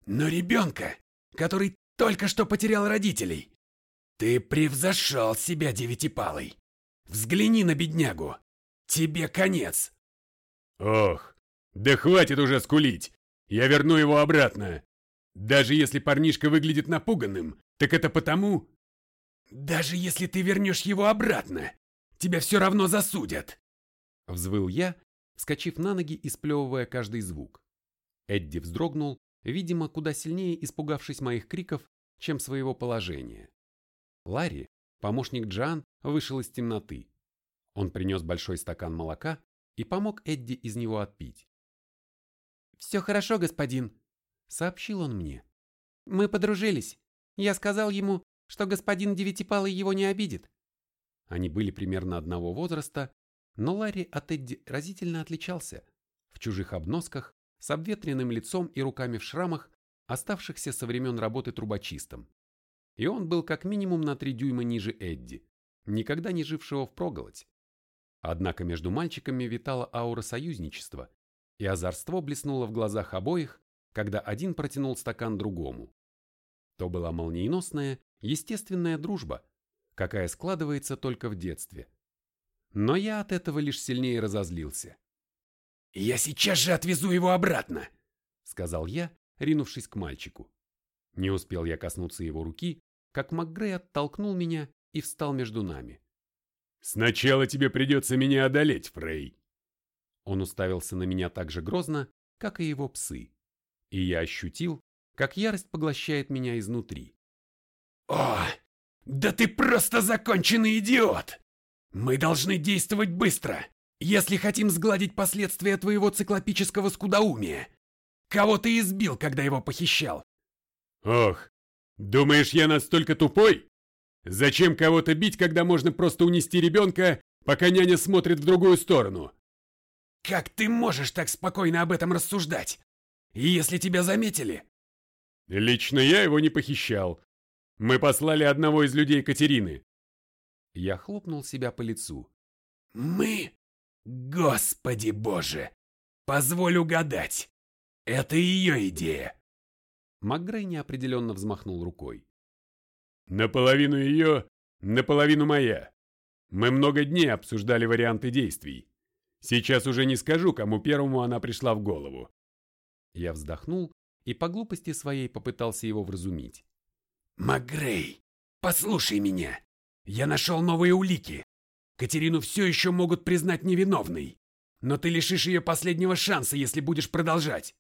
«Но ребенка, который только что потерял родителей! Ты превзошел себя, девятипалый! Взгляни на беднягу! Тебе конец!» «Ох, да хватит уже скулить! Я верну его обратно! Даже если парнишка выглядит напуганным, так это потому...» «Даже если ты вернешь его обратно, тебя все равно засудят!» Взвыл я, вскочив на ноги и сплевывая каждый звук. Эдди вздрогнул, видимо, куда сильнее испугавшись моих криков, чем своего положения. Ларри, помощник Джан, вышел из темноты. Он принес большой стакан молока и помог Эдди из него отпить. «Все хорошо, господин», — сообщил он мне. «Мы подружились. Я сказал ему, что господин Девятипалый его не обидит». Они были примерно одного возраста, но Ларри от Эдди разительно отличался. В чужих обносках, с обветренным лицом и руками в шрамах, оставшихся со времен работы трубочистом. И он был как минимум на три дюйма ниже Эдди, никогда не жившего в проголодь. Однако между мальчиками витала аура союзничества, и озорство блеснуло в глазах обоих, когда один протянул стакан другому. То была молниеносная, естественная дружба, какая складывается только в детстве. Но я от этого лишь сильнее разозлился. «Я сейчас же отвезу его обратно!» — сказал я, ринувшись к мальчику. Не успел я коснуться его руки, как МакГрей оттолкнул меня и встал между нами. «Сначала тебе придется меня одолеть, Фрей!» Он уставился на меня так же грозно, как и его псы. И я ощутил, как ярость поглощает меня изнутри. «О, да ты просто законченный идиот! Мы должны действовать быстро! Если хотим сгладить последствия твоего циклопического скудоумия, кого ты избил, когда его похищал? Ох, думаешь, я настолько тупой? Зачем кого-то бить, когда можно просто унести ребенка, пока няня смотрит в другую сторону? Как ты можешь так спокойно об этом рассуждать? Если тебя заметили? Лично я его не похищал. Мы послали одного из людей Катерины. Я хлопнул себя по лицу. Мы? Господи боже! Позволь угадать. Это ее идея. МакГрей неопределенно взмахнул рукой. Наполовину ее, наполовину моя. Мы много дней обсуждали варианты действий. Сейчас уже не скажу, кому первому она пришла в голову. Я вздохнул и по глупости своей попытался его вразумить. «Макгрей, послушай меня. Я нашел новые улики. Катерину все еще могут признать невиновной. Но ты лишишь ее последнего шанса, если будешь продолжать».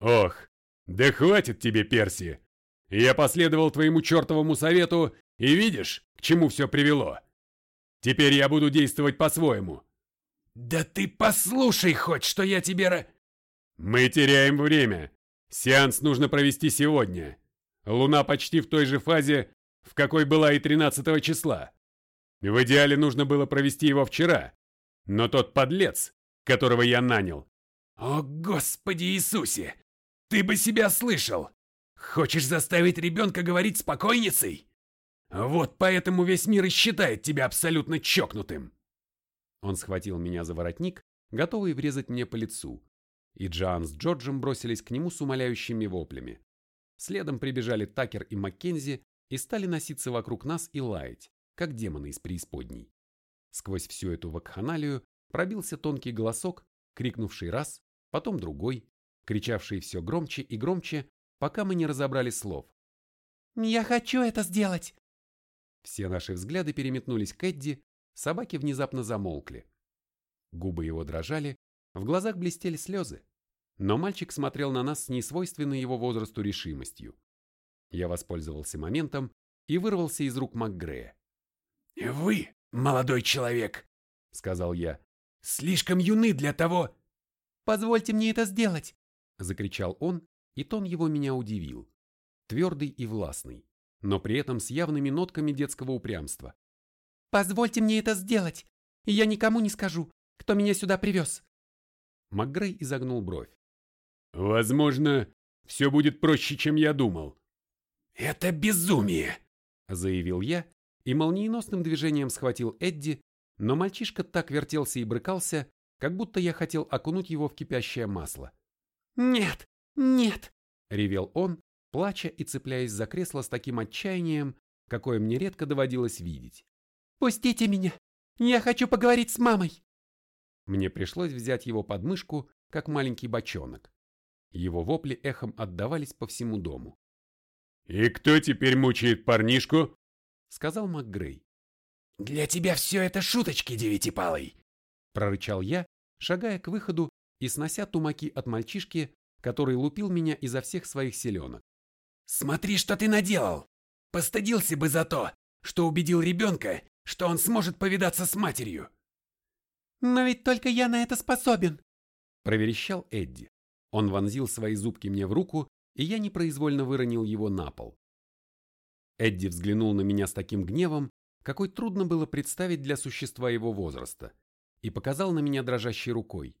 «Ох, да хватит тебе, Перси. Я последовал твоему чертовому совету, и видишь, к чему все привело. Теперь я буду действовать по-своему. «Да ты послушай хоть, что я тебе...» «Мы теряем время. Сеанс нужно провести сегодня. Луна почти в той же фазе, в какой была и 13 числа. В идеале нужно было провести его вчера. Но тот подлец, которого я нанял... О, Господи Иисусе! Ты бы себя слышал! Хочешь заставить ребенка говорить спокойницей? Вот поэтому весь мир и считает тебя абсолютно чокнутым. Он схватил меня за воротник, готовый врезать мне по лицу, и Джоан с Джорджем бросились к нему с умоляющими воплями. Следом прибежали Такер и Маккензи и стали носиться вокруг нас и лаять, как демоны из преисподней. Сквозь всю эту вакханалию пробился тонкий голосок, крикнувший раз, потом другой, кричавший все громче и громче, пока мы не разобрали слов. «Я хочу это сделать!» Все наши взгляды переметнулись к Эдди, Собаки внезапно замолкли. Губы его дрожали, в глазах блестели слезы. Но мальчик смотрел на нас с несвойственной его возрасту решимостью. Я воспользовался моментом и вырвался из рук МакГрея. «Вы, молодой человек», — сказал я, — «слишком юны для того...» «Позвольте мне это сделать», — закричал он, и тон его меня удивил. Твердый и властный, но при этом с явными нотками детского упрямства. Позвольте мне это сделать, и я никому не скажу, кто меня сюда привез. МакГрей изогнул бровь. Возможно, все будет проще, чем я думал. Это безумие, заявил я и молниеносным движением схватил Эдди, но мальчишка так вертелся и брыкался, как будто я хотел окунуть его в кипящее масло. «Нет, нет!» — ревел он, плача и цепляясь за кресло с таким отчаянием, какое мне редко доводилось видеть. Пустите меня! Я хочу поговорить с мамой!» Мне пришлось взять его под мышку, как маленький бочонок. Его вопли эхом отдавались по всему дому. «И кто теперь мучает парнишку?» — сказал МакГрей. «Для тебя все это шуточки, девятипалый!» — прорычал я, шагая к выходу и снося тумаки от мальчишки, который лупил меня изо всех своих селенок. «Смотри, что ты наделал! Постыдился бы за то, что убедил ребенка что он сможет повидаться с матерью. «Но ведь только я на это способен!» Проверещал Эдди. Он вонзил свои зубки мне в руку, и я непроизвольно выронил его на пол. Эдди взглянул на меня с таким гневом, какой трудно было представить для существа его возраста, и показал на меня дрожащей рукой.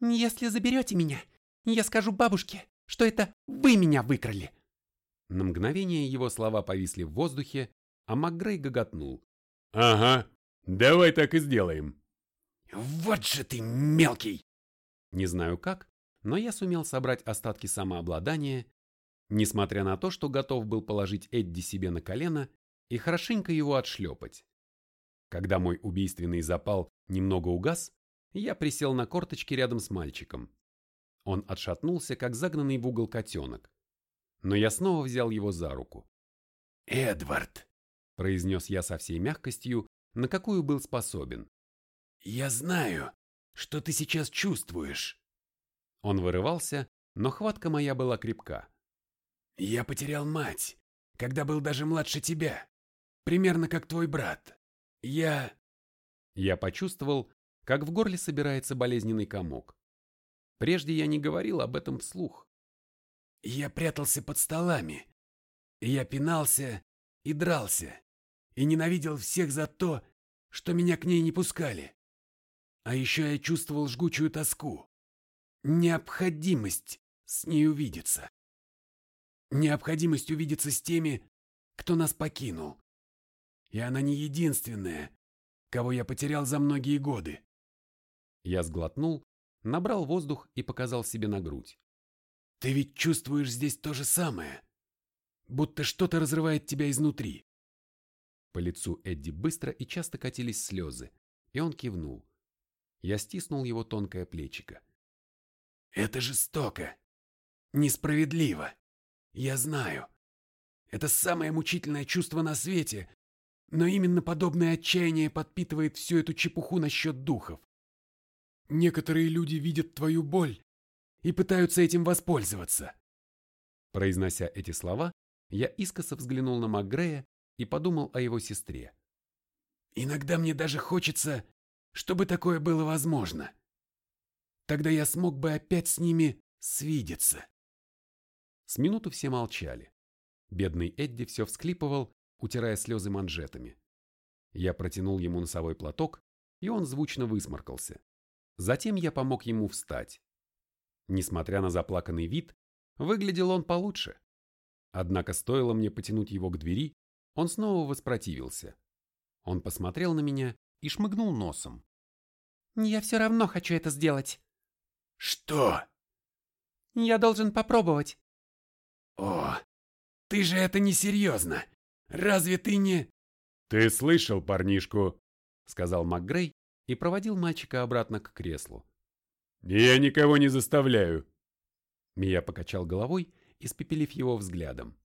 «Если заберете меня, я скажу бабушке, что это вы меня выкрали!» На мгновение его слова повисли в воздухе, а МакГрей гоготнул. «Ага, давай так и сделаем». «Вот же ты мелкий!» Не знаю как, но я сумел собрать остатки самообладания, несмотря на то, что готов был положить Эдди себе на колено и хорошенько его отшлепать. Когда мой убийственный запал немного угас, я присел на корточки рядом с мальчиком. Он отшатнулся, как загнанный в угол котенок. Но я снова взял его за руку. «Эдвард!» произнес я со всей мягкостью, на какую был способен. «Я знаю, что ты сейчас чувствуешь». Он вырывался, но хватка моя была крепка. «Я потерял мать, когда был даже младше тебя, примерно как твой брат. Я...» Я почувствовал, как в горле собирается болезненный комок. Прежде я не говорил об этом вслух. Я прятался под столами. Я пинался и дрался. И ненавидел всех за то, что меня к ней не пускали. А еще я чувствовал жгучую тоску. Необходимость с ней увидеться. Необходимость увидеться с теми, кто нас покинул. И она не единственная, кого я потерял за многие годы. Я сглотнул, набрал воздух и показал себе на грудь. Ты ведь чувствуешь здесь то же самое, будто что-то разрывает тебя изнутри. По лицу Эдди быстро и часто катились слезы, и он кивнул. Я стиснул его тонкое плечико. Это жестоко, несправедливо. Я знаю. Это самое мучительное чувство на свете, но именно подобное отчаяние подпитывает всю эту чепуху насчет духов. Некоторые люди видят твою боль и пытаются этим воспользоваться. Произнося эти слова, я искоса взглянул на Макгрея и подумал о его сестре. Иногда мне даже хочется, чтобы такое было возможно. Тогда я смог бы опять с ними свидеться. С минуту все молчали. Бедный Эдди все всклипывал утирая слезы манжетами. Я протянул ему носовой платок, и он звучно высморкался. Затем я помог ему встать. Несмотря на заплаканный вид, выглядел он получше. Однако стоило мне потянуть его к двери, он снова воспротивился. Он посмотрел на меня и шмыгнул носом. «Я все равно хочу это сделать». «Что?» «Я должен попробовать». «О, ты же это несерьезно. Разве ты не...» «Ты слышал парнишку?» — сказал МакГрей и проводил мальчика обратно к креслу. «Я никого не заставляю». Мия покачал головой, испепелив его взглядом.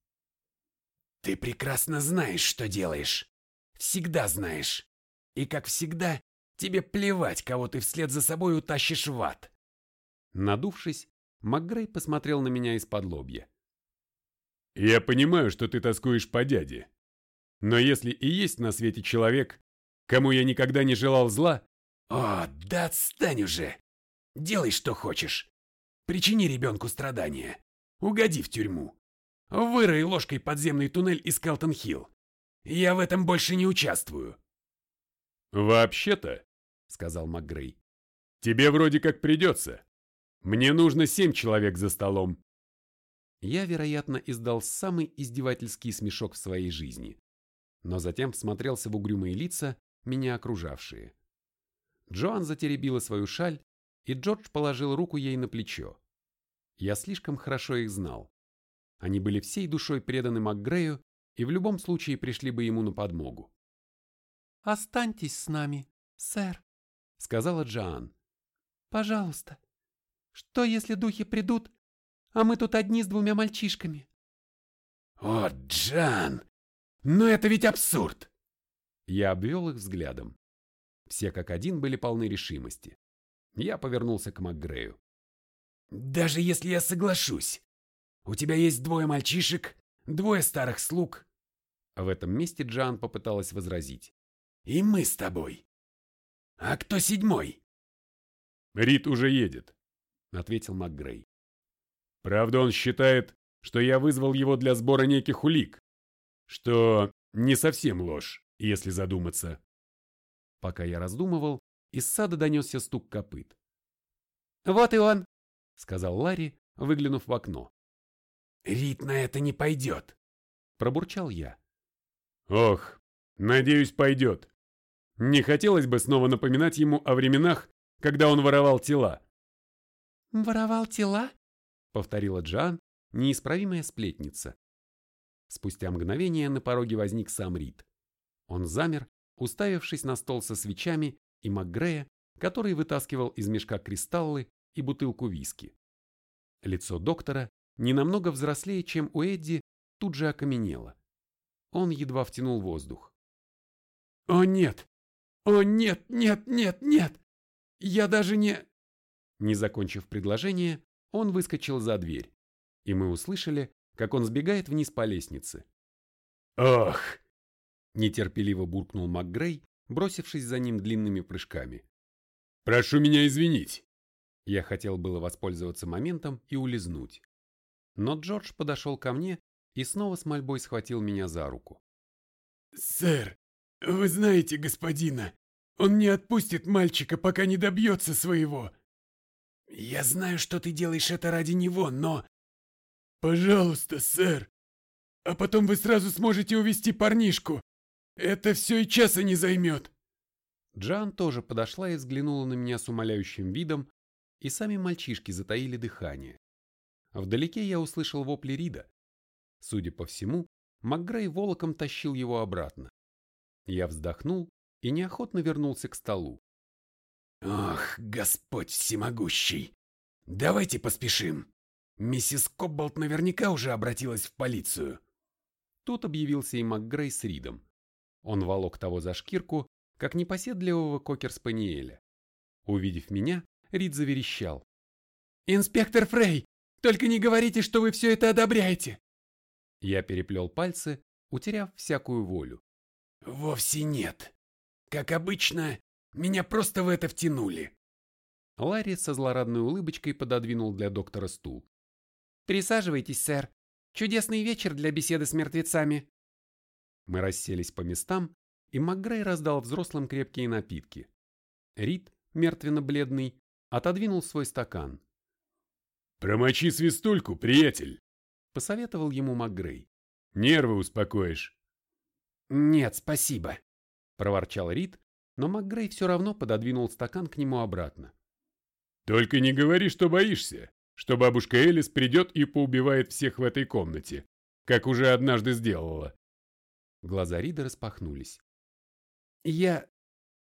«Ты прекрасно знаешь, что делаешь. Всегда знаешь. И, как всегда, тебе плевать, кого ты вслед за собой утащишь в ад». Надувшись, МакГрей посмотрел на меня из-под лобья. «Я понимаю, что ты тоскуешь по дяде. Но если и есть на свете человек, кому я никогда не желал зла... О, да отстань уже! Делай, что хочешь. Причини ребенку страдания. Угоди в тюрьму. Вырой ложкой подземный туннель из Келтон-Хилл. Я в этом больше не участвую. «Вообще-то», — сказал МакГрей, — «тебе вроде как придется. Мне нужно семь человек за столом». Я, вероятно, издал самый издевательский смешок в своей жизни но затем всмотрелся в угрюмые лица, меня окружавшие. Джоан затеребила свою шаль, и Джордж положил руку ей на плечо. Я слишком хорошо их знал. Они были всей душой преданы МакГрею и в любом случае пришли бы ему на подмогу. «Останьтесь с нами, сэр», — сказала Джоан. «Пожалуйста. Что, если духи придут, а мы тут одни с двумя мальчишками?» «О, Джан, но это ведь абсурд! Я обвел их взглядом. Все как один были полны решимости. Я повернулся к МакГрею. Даже если я соглашусь, у тебя есть двое мальчишек, двое старых слуг. В этом месте Джан попыталась возразить. И мы с тобой. А кто седьмой? Рид уже едет, ответил МакГрей. Правда, он считает, что я вызвал его для сбора неких улик, что не совсем ложь, если задуматься. Пока я раздумывал, из сада донесся стук копыт. «Вот и он!» — сказал Ларри, выглянув в окно. «Рит на это не пойдет!» — пробурчал я. «Ох, надеюсь, пойдет. Не хотелось бы снова напоминать ему о временах, когда он воровал тела». «Воровал тела?» — повторила Джан, неисправимая сплетница. Спустя мгновение на пороге возник сам Рид. Он замер, уставившись на стол со свечами и МакГрея, который вытаскивал из мешка кристаллы и бутылку виски. Лицо доктора, не намного взрослее, чем у Эдди, тут же окаменело. Он едва втянул воздух. «О нет! О нет, нет, нет, нет! Я даже не...» Не закончив предложение, он выскочил за дверь, и мы услышали, как он сбегает вниз по лестнице. «Ох!» – нетерпеливо буркнул МакГрей, бросившись за ним длинными прыжками. Прошу меня извинить. Я хотел было воспользоваться моментом и улизнуть. Но Джордж подошел ко мне и снова с мольбой схватил меня за руку. «Сэр, вы знаете господина, он не отпустит мальчика, пока не добьется своего. Я знаю, что ты делаешь это ради него, но... Пожалуйста, сэр. А потом вы сразу сможете увести парнишку. Это все и часа не займет. Джан тоже подошла и взглянула на меня с умоляющим видом, и сами мальчишки затаили дыхание. Вдалеке я услышал вопли Рида. Судя по всему, МакГрей волоком тащил его обратно. Я вздохнул и неохотно вернулся к столу. «Ох, Господь всемогущий! Давайте поспешим! Миссис Кобболт наверняка уже обратилась в полицию!» Тут объявился и МакГрей с Ридом. Он волок того за шкирку, как непоседливого кокер-спаниеля. Увидев меня, Рид заверещал. «Инспектор Фрей, только не говорите, что вы все это одобряете!» Я переплел пальцы, утеряв всякую волю. «Вовсе нет. Как обычно, меня просто в это втянули». Ларри со злорадной улыбочкой пододвинул для доктора стул. «Присаживайтесь, сэр. Чудесный вечер для беседы с мертвецами». Мы расселись по местам, и МакГрей раздал взрослым крепкие напитки. Рид, мертвенно-бледный, отодвинул свой стакан. «Промочи свистульку, приятель!» — посоветовал ему МакГрей. «Нервы успокоишь». «Нет, спасибо», — проворчал Рид, но МакГрей все равно пододвинул стакан к нему обратно. «Только не говори, что боишься, что бабушка Элис придет и поубивает всех в этой комнате, как уже однажды сделала». Глаза Рида распахнулись. «Я...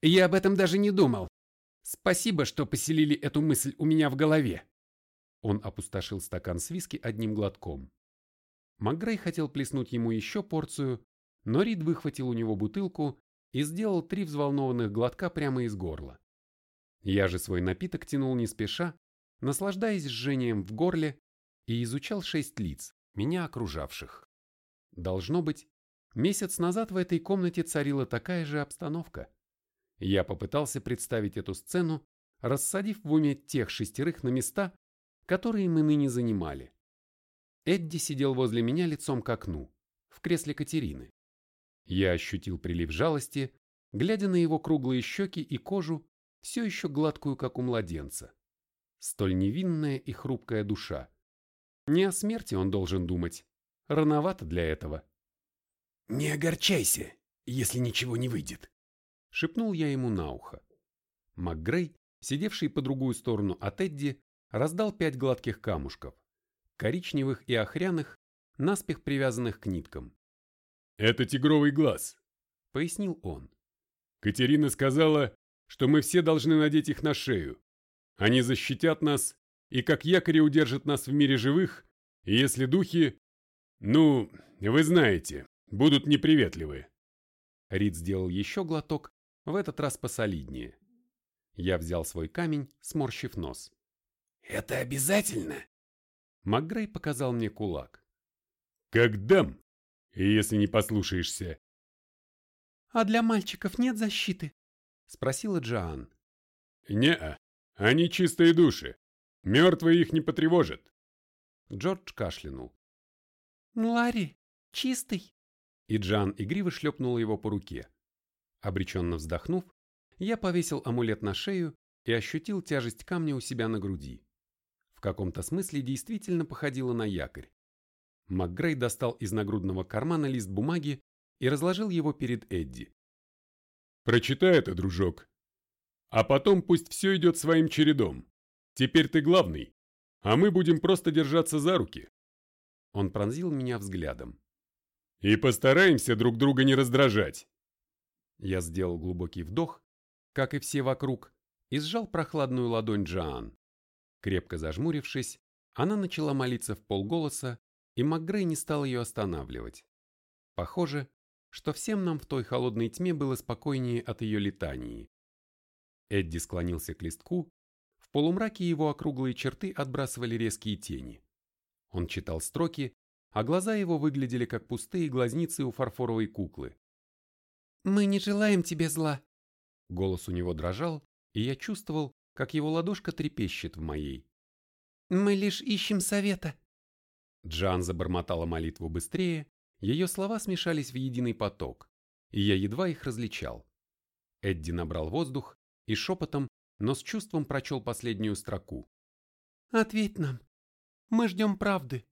я об этом даже не думал. Спасибо, что поселили эту мысль у меня в голове». Он опустошил стакан с виски одним глотком. МакГрей хотел плеснуть ему еще порцию, но Рид выхватил у него бутылку и сделал три взволнованных глотка прямо из горла. Я же свой напиток тянул не спеша, наслаждаясь жжением в горле и изучал шесть лиц, меня окружавших. Должно быть, месяц назад в этой комнате царила такая же обстановка. Я попытался представить эту сцену, рассадив в уме тех шестерых на места, которые мы ныне занимали. Эдди сидел возле меня лицом к окну, в кресле Катерины. Я ощутил прилив жалости, глядя на его круглые щеки и кожу, все еще гладкую, как у младенца. Столь невинная и хрупкая душа. Не о смерти он должен думать. Рановато для этого. «Не огорчайся, если ничего не выйдет», — шепнул я ему на ухо. МакГрей, сидевший по другую сторону от Эдди, раздал пять гладких камушков, коричневых и охряных, наспех привязанных к ниткам. «Это тигровый глаз», — пояснил он. «Катерина сказала, что мы все должны надеть их на шею. Они защитят нас и как якорь удержат нас в мире живых, если духи, ну, вы знаете, будут неприветливы». Рид сделал еще глоток, в этот раз посолиднее. Я взял свой камень, сморщив нос. «Это обязательно?» МакГрей показал мне кулак. «Как дам, если не послушаешься». «А для мальчиков нет защиты?» — спросила Джоан. «Не-а, они чистые души. Мертвые их не потревожат». Джордж кашлянул. «Ларри, чистый?» И Джан игриво шлепнула его по руке. Обреченно вздохнув, я повесил амулет на шею и ощутил тяжесть камня у себя на груди. В каком-то смысле действительно походило на якорь. МакГрей достал из нагрудного кармана лист бумаги и разложил его перед Эдди. «Прочитай это, дружок. А потом пусть все идет своим чередом. Теперь ты главный, а мы будем просто держаться за руки». Он пронзил меня взглядом. «И постараемся друг друга не раздражать». Я сделал глубокий вдох, как и все вокруг, и сжал прохладную ладонь Джоан. Крепко зажмурившись, она начала молиться в полголоса, и МакГрей не стал ее останавливать. Похоже, что всем нам в той холодной тьме было спокойнее от ее летании. Эдди склонился к листку, в полумраке его округлые черты отбрасывали резкие тени. Он читал строки, а глаза его выглядели как пустые глазницы у фарфоровой куклы. «Мы не желаем тебе зла». Голос у него дрожал, и я чувствовал, как его ладошка трепещет в моей. «Мы лишь ищем совета». Джан забормотала молитву быстрее, ее слова смешались в единый поток, и я едва их различал. Эдди набрал воздух и шепотом, но с чувством прочел последнюю строку. «Ответь нам. Мы ждем правды».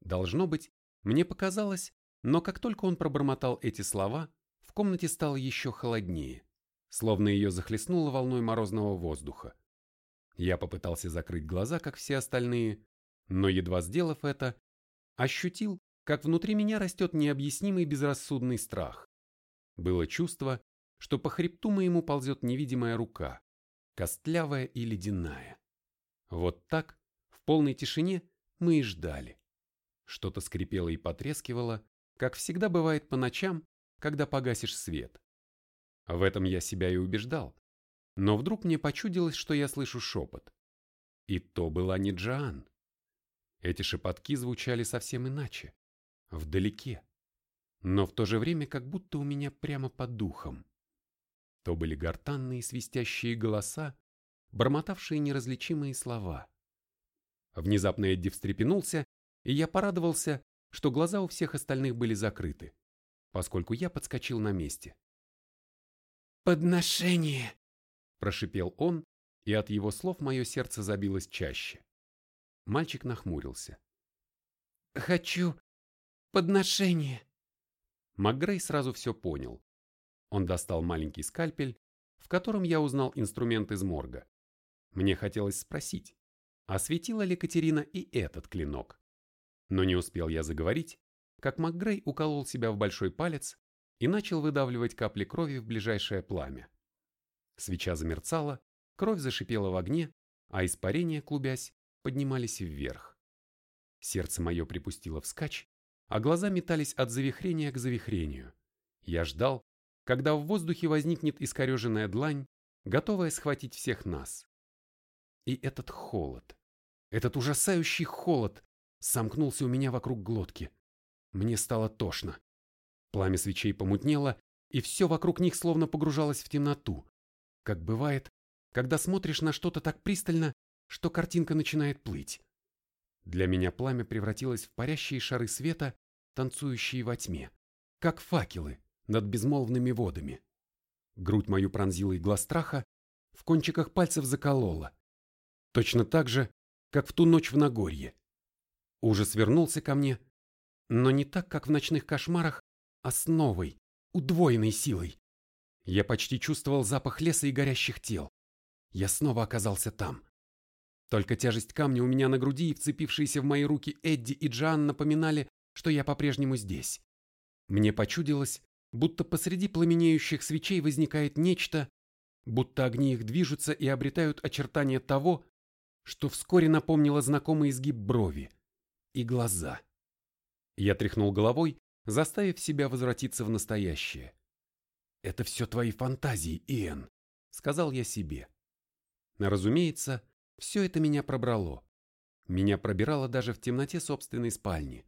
Должно быть, мне показалось, но как только он пробормотал эти слова, в комнате стало еще холоднее, словно ее захлестнуло волной морозного воздуха. Я попытался закрыть глаза, как все остальные, но едва сделав это, ощутил, как внутри меня растет необъяснимый безрассудный страх. Было чувство, что по хребту моему ползет невидимая рука, костлявая и ледяная. Вот так, в полной тишине, мы и ждали. Что-то скрипело и потрескивало, как всегда бывает по ночам, когда погасишь свет. В этом я себя и убеждал. Но вдруг мне почудилось, что я слышу шепот. И то была не Джоан. Эти шепотки звучали совсем иначе, вдалеке, но в то же время как будто у меня прямо под духом. То были гортанные свистящие голоса, бормотавшие неразличимые слова. Внезапно Эдди встрепенулся, и я порадовался, что глаза у всех остальных были закрыты, поскольку я подскочил на месте. «Подношение!» – прошипел он, и от его слов мое сердце забилось чаще. Мальчик нахмурился. «Хочу подношение!» МакГрей сразу все понял. Он достал маленький скальпель, в котором я узнал инструмент из морга. Мне хотелось спросить, осветила ли Катерина и этот клинок? Но не успел я заговорить, как МакГрей уколол себя в большой палец и начал выдавливать капли крови в ближайшее пламя. Свеча замерцала, кровь зашипела в огне, а испарения, клубясь, поднимались вверх. Сердце мое припустило вскачь, а глаза метались от завихрения к завихрению. Я ждал, когда в воздухе возникнет искореженная длань, готовая схватить всех нас. И этот холод, этот ужасающий холод сомкнулся у меня вокруг глотки. Мне стало тошно. Пламя свечей помутнело, и все вокруг них словно погружалось в темноту, как бывает, когда смотришь на что-то так пристально, что картинка начинает плыть. Для меня пламя превратилось в парящие шары света, танцующие во тьме, как факелы над безмолвными водами. Грудь мою пронзила игла страха, в кончиках пальцев заколола. Точно так же, как в ту ночь в Нагорье. Ужас вернулся ко мне, но не так, как в ночных кошмарах, а с новой, удвоенной силой. Я почти чувствовал запах леса и горящих тел. Я снова оказался там. Только тяжесть камня у меня на груди и вцепившиеся в мои руки Эдди и Джан напоминали, что я по-прежнему здесь. Мне почудилось, будто посреди пламенеющих свечей возникает нечто, будто огни их движутся и обретают очертания того, что вскоре напомнило знакомый изгиб брови и глаза. Я тряхнул головой, заставив себя возвратиться в настоящее. «Это все твои фантазии, Иэн», — сказал я себе. Разумеется, все это меня пробрало. Меня пробирало даже в темноте собственной спальни.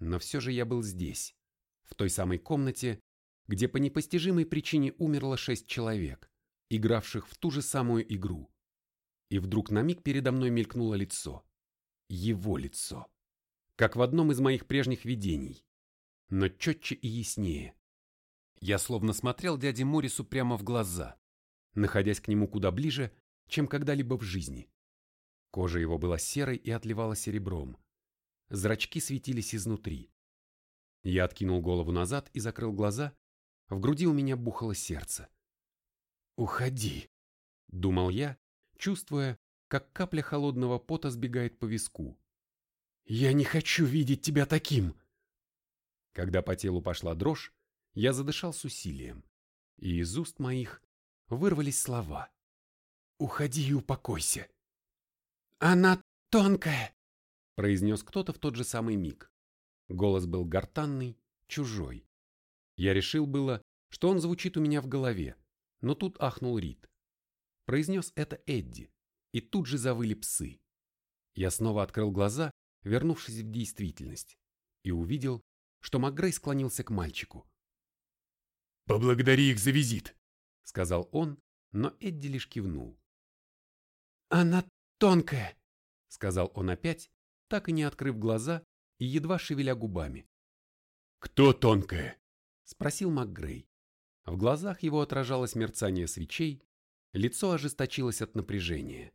Но все же я был здесь, в той самой комнате, где по непостижимой причине умерло шесть человек, игравших в ту же самую игру. И вдруг на миг передо мной мелькнуло лицо. Его лицо. Как в одном из моих прежних видений. Но четче и яснее. Я словно смотрел дяде Морису прямо в глаза, находясь к нему куда ближе, чем когда-либо в жизни. Кожа его была серой и отливала серебром. Зрачки светились изнутри. Я откинул голову назад и закрыл глаза. В груди у меня бухало сердце. «Уходи», — думал я, чувствуя, как капля холодного пота сбегает по виску. «Я не хочу видеть тебя таким!» Когда по телу пошла дрожь, я задышал с усилием, и из уст моих вырвались слова. «Уходи и упокойся!» «Она тонкая!» – произнес кто-то в тот же самый миг. Голос был гортанный, чужой. Я решил было, что он звучит у меня в голове, но тут ахнул Рид. Произнес это Эдди, и тут же завыли псы. Я снова открыл глаза, вернувшись в действительность, и увидел, что Макгрей склонился к мальчику. «Поблагодари их за визит», — сказал он, но Эдди лишь кивнул. «Она тонкая», — сказал он опять, так и не открыв глаза и едва шевеля губами. «Кто тонкая?» — спросил МакГрей. В глазах его отражалось мерцание свечей, лицо ожесточилось от напряжения.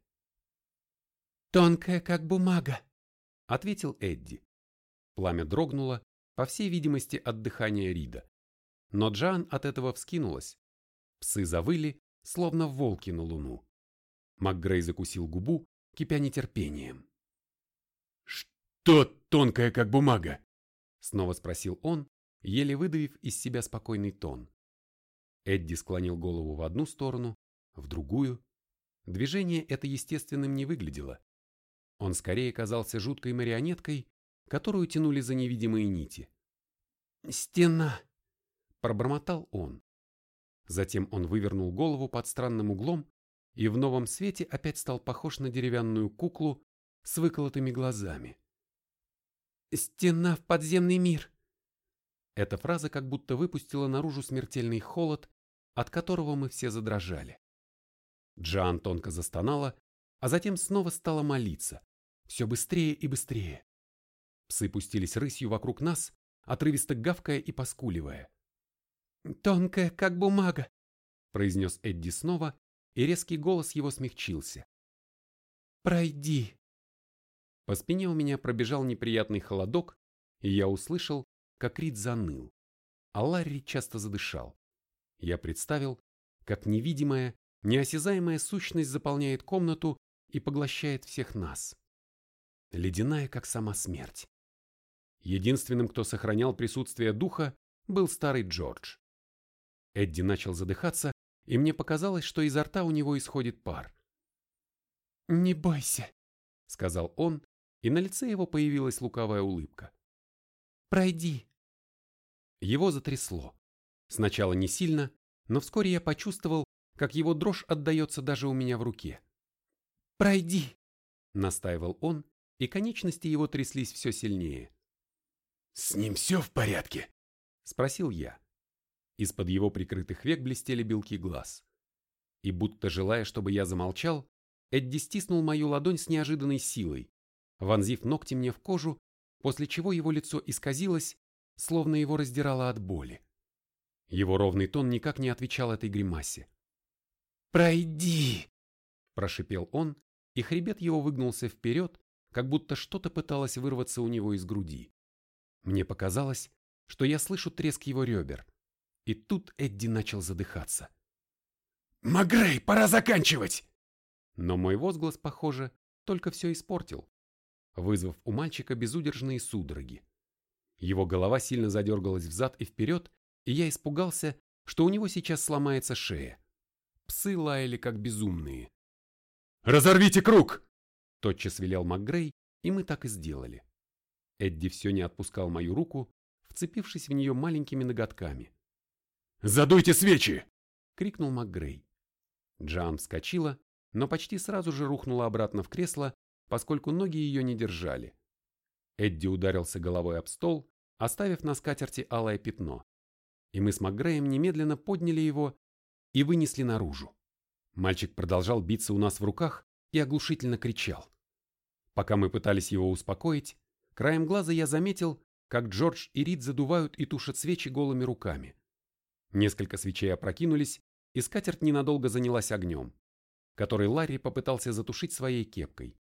«Тонкая, как бумага», — ответил Эдди. Пламя дрогнуло, по всей видимости, от дыхания Рида. Но Джан от этого вскинулась. Псы завыли, словно волки на луну. МакГрей закусил губу, кипя нетерпением. «Что тонкая, как бумага?» Снова спросил он, еле выдавив из себя спокойный тон. Эдди склонил голову в одну сторону, в другую. Движение это естественным не выглядело. Он скорее казался жуткой марионеткой, которую тянули за невидимые нити. «Стена!» – пробормотал он. Затем он вывернул голову под странным углом и в новом свете опять стал похож на деревянную куклу с выколотыми глазами. «Стена в подземный мир!» Эта фраза как будто выпустила наружу смертельный холод, от которого мы все задрожали. Джоан тонко застонала, а затем снова стала молиться, все быстрее и быстрее. Псы пустились рысью вокруг нас, отрывисто гавкая и поскуливая. «Тонкая, как бумага», — произнес Эдди снова, и резкий голос его смягчился. «Пройди». По спине у меня пробежал неприятный холодок, и я услышал, как Рид заныл, а Ларри часто задышал. Я представил, как невидимая, неосязаемая сущность заполняет комнату и поглощает всех нас. Ледяная, как сама смерть. Единственным, кто сохранял присутствие духа, был старый Джордж. Эдди начал задыхаться, и мне показалось, что изо рта у него исходит пар. «Не бойся», — сказал он, и на лице его появилась лукавая улыбка. «Пройди». Его затрясло. Сначала не сильно, но вскоре я почувствовал, как его дрожь отдается даже у меня в руке. «Пройди», — настаивал он, и конечности его тряслись все сильнее. «С ним все в порядке?» — спросил я. Из-под его прикрытых век блестели белки глаз. И будто желая, чтобы я замолчал, Эдди стиснул мою ладонь с неожиданной силой, вонзив ногти мне в кожу, после чего его лицо исказилось, словно его раздирало от боли. Его ровный тон никак не отвечал этой гримасе. «Пройди!» – прошипел он, и хребет его выгнулся вперед, как будто что-то пыталось вырваться у него из груди. Мне показалось, что я слышу треск его ребер. И тут Эдди начал задыхаться. «Магрей, пора заканчивать!» Но мой возглас, похоже, только все испортил, вызвав у мальчика безудержные судороги. Его голова сильно задергалась взад и вперед, и я испугался, что у него сейчас сломается шея. Псы лаяли как безумные. «Разорвите круг!» Тотчас велел МакГрей, и мы так и сделали. Эдди все не отпускал мою руку, вцепившись в нее маленькими ноготками. «Задуйте свечи!» — крикнул МакГрей. Джан вскочила, но почти сразу же рухнула обратно в кресло, поскольку ноги ее не держали. Эдди ударился головой об стол, оставив на скатерти алое пятно. И мы с МакГреем немедленно подняли его и вынесли наружу. Мальчик продолжал биться у нас в руках и оглушительно кричал. Пока мы пытались его успокоить, краем глаза я заметил, как Джордж и Рид задувают и тушат свечи голыми руками. Несколько свечей опрокинулись, и скатерть ненадолго занялась огнем, который Ларри попытался затушить своей кепкой.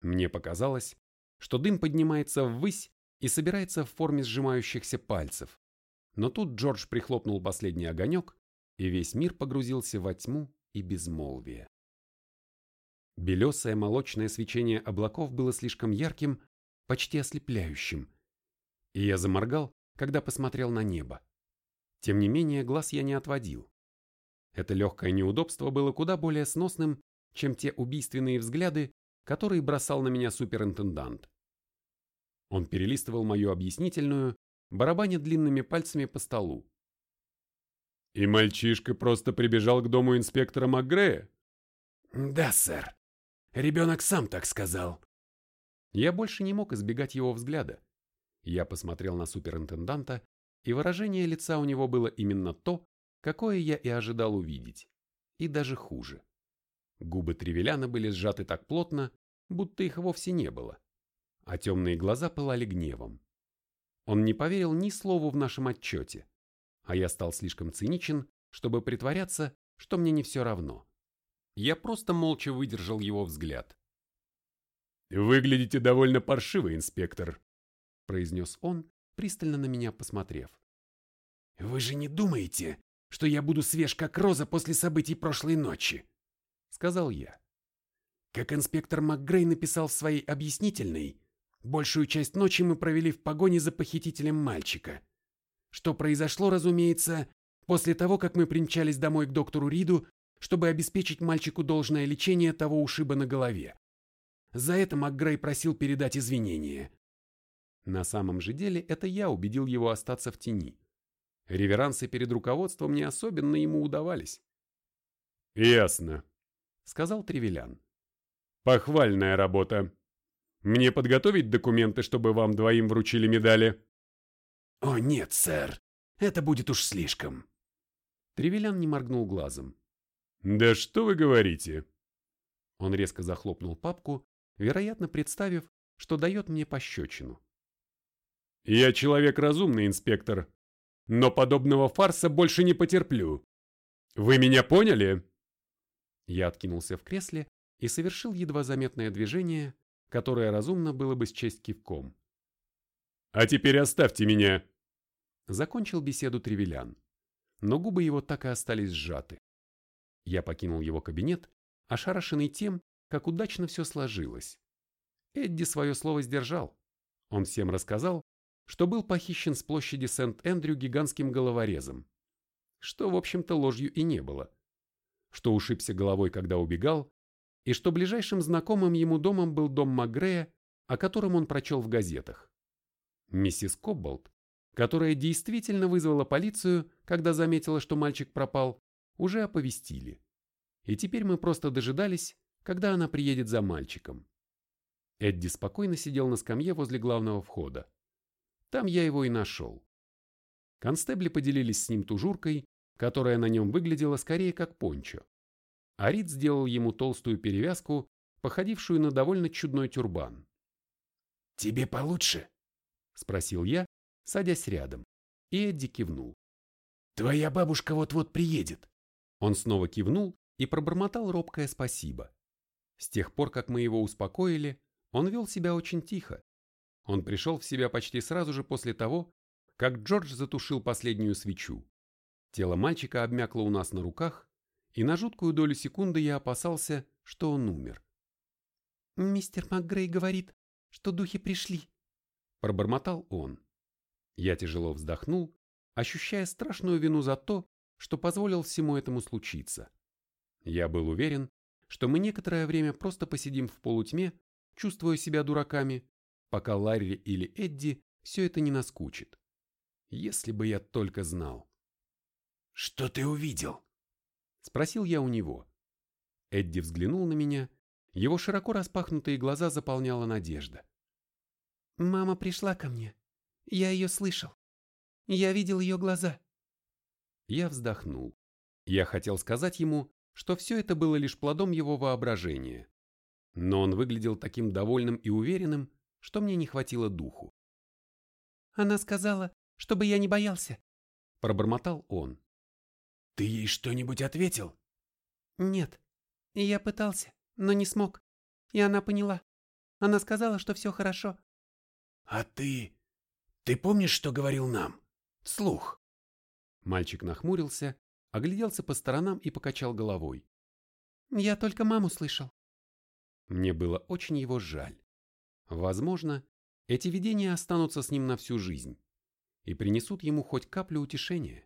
Мне показалось, что дым поднимается ввысь и собирается в форме сжимающихся пальцев. Но тут Джордж прихлопнул последний огонек, и весь мир погрузился во тьму и безмолвие. Белесое молочное свечение облаков было слишком ярким, почти ослепляющим, и я заморгал, когда посмотрел на небо. Тем не менее, глаз я не отводил. Это легкое неудобство было куда более сносным, чем те убийственные взгляды, которые бросал на меня суперинтендант. Он перелистывал мою объяснительную, барабаня длинными пальцами по столу. «И мальчишка просто прибежал к дому инспектора МакГрея?» «Да, сэр. Ребенок сам так сказал». Я больше не мог избегать его взгляда. Я посмотрел на суперинтенданта и выражение лица у него было именно то, какое я и ожидал увидеть. и даже хуже. Губы Тревеляна были сжаты так плотно, будто их вовсе не было, а темные глаза пылали гневом. Он не поверил ни слову в нашем отчете, а я стал слишком циничен, чтобы притворяться, что мне не все равно. Я просто молча выдержал его взгляд. «Выглядите довольно паршиво, инспектор», — произнес он, пристально на меня посмотрев. «Вы же не думаете, что я буду свеж как роза после событий прошлой ночи?» — сказал я. Как инспектор МакГрей написал в своей объяснительной, большую часть ночи мы провели в погоне за похитителем мальчика. Что произошло, разумеется, после того, как мы примчались домой к доктору Риду, чтобы обеспечить мальчику должное лечение того ушиба на голове. За это МакГрей просил передать извинения. На самом деле это я убедил его остаться в тени. Реверансы перед руководством не особенно ему удавались. «Ясно», — сказал Тревелян. «Похвальная работа. Мне подготовить документы, чтобы вам двоим вручили медали?» «О, нет, сэр. Это будет уж слишком». Тревелян не моргнул глазом. «Да что вы говорите?» Он резко захлопнул папку, вероятно, представив, что дает мне пощечину. «Я человек разумный, инспектор, но подобного фарса больше не потерплю. Вы меня поняли?» Я откинулся в кресле и совершил едва заметное движение, которое разумно было бы счесть кивком. «А теперь оставьте меня!» Закончил беседу Тревелян, но губы его так и остались сжаты. Я покинул его кабинет, ошарашенный тем, как удачно все сложилось. Эдди свое слово сдержал. Он всем рассказал, что был похищен с площади Сент-Эндрю гигантским головорезом, что, в общем-то, ложью и не было, что ушибся головой, когда убегал, и что ближайшим знакомым ему домом был дом Магрея, о котором он прочел в газетах. Миссис Кобболт, которая действительно вызвала полицию, когда заметила, что мальчик пропал, уже оповестили. И теперь мы просто дожидались, когда она приедет за мальчиком. Эдди спокойно сидел на скамье возле главного входа. Там я его и нашел. Констебли поделились с ним тужуркой, которая на нем выглядела скорее как пончо. А Рид сделал ему толстую перевязку, походившую на довольно чудной тюрбан. «Тебе получше?» – спросил я, садясь рядом, и Эдди кивнул. «Твоя бабушка вот-вот приедет». Он снова кивнул и пробормотал робкое спасибо. С тех пор, как мы его успокоили, он вел себя очень тихо, он пришел в себя почти сразу же после того, как Джордж затушил последнюю свечу. Тело мальчика обмякло у нас на руках, и на жуткую долю секунды я опасался, что он умер. «Мистер МакГрей говорит, что духи пришли», — пробормотал он. Я тяжело вздохнул, ощущая страшную вину за то, что позволил всему этому случиться. Я был уверен, что мы некоторое время просто посидим в полутьме, чувствуя себя дураками, пока Ларри или Эдди все это не наскучит. Если бы я только знал. «Что ты увидел?» Спросил я у него. Эдди взглянул на меня, его широко распахнутые глаза заполняла надежда. «Мама пришла ко мне. Я ее слышал. Я видел ее глаза». Я вздохнул. Я хотел сказать ему, что все это было лишь плодом его воображения. Но он выглядел таким довольным и уверенным, что мне не хватило духу. Она сказала, чтобы я не боялся. Пробормотал он. Ты ей что-нибудь ответил? Нет. Я пытался, но не смог. И она поняла. Она сказала, что все хорошо. А ты... Ты помнишь, что говорил нам? Слух. Мальчик нахмурился, огляделся по сторонам и покачал головой. Я только маму слышал. Мне было очень его жаль. Возможно, эти видения останутся с ним на всю жизнь и принесут ему хоть каплю утешения.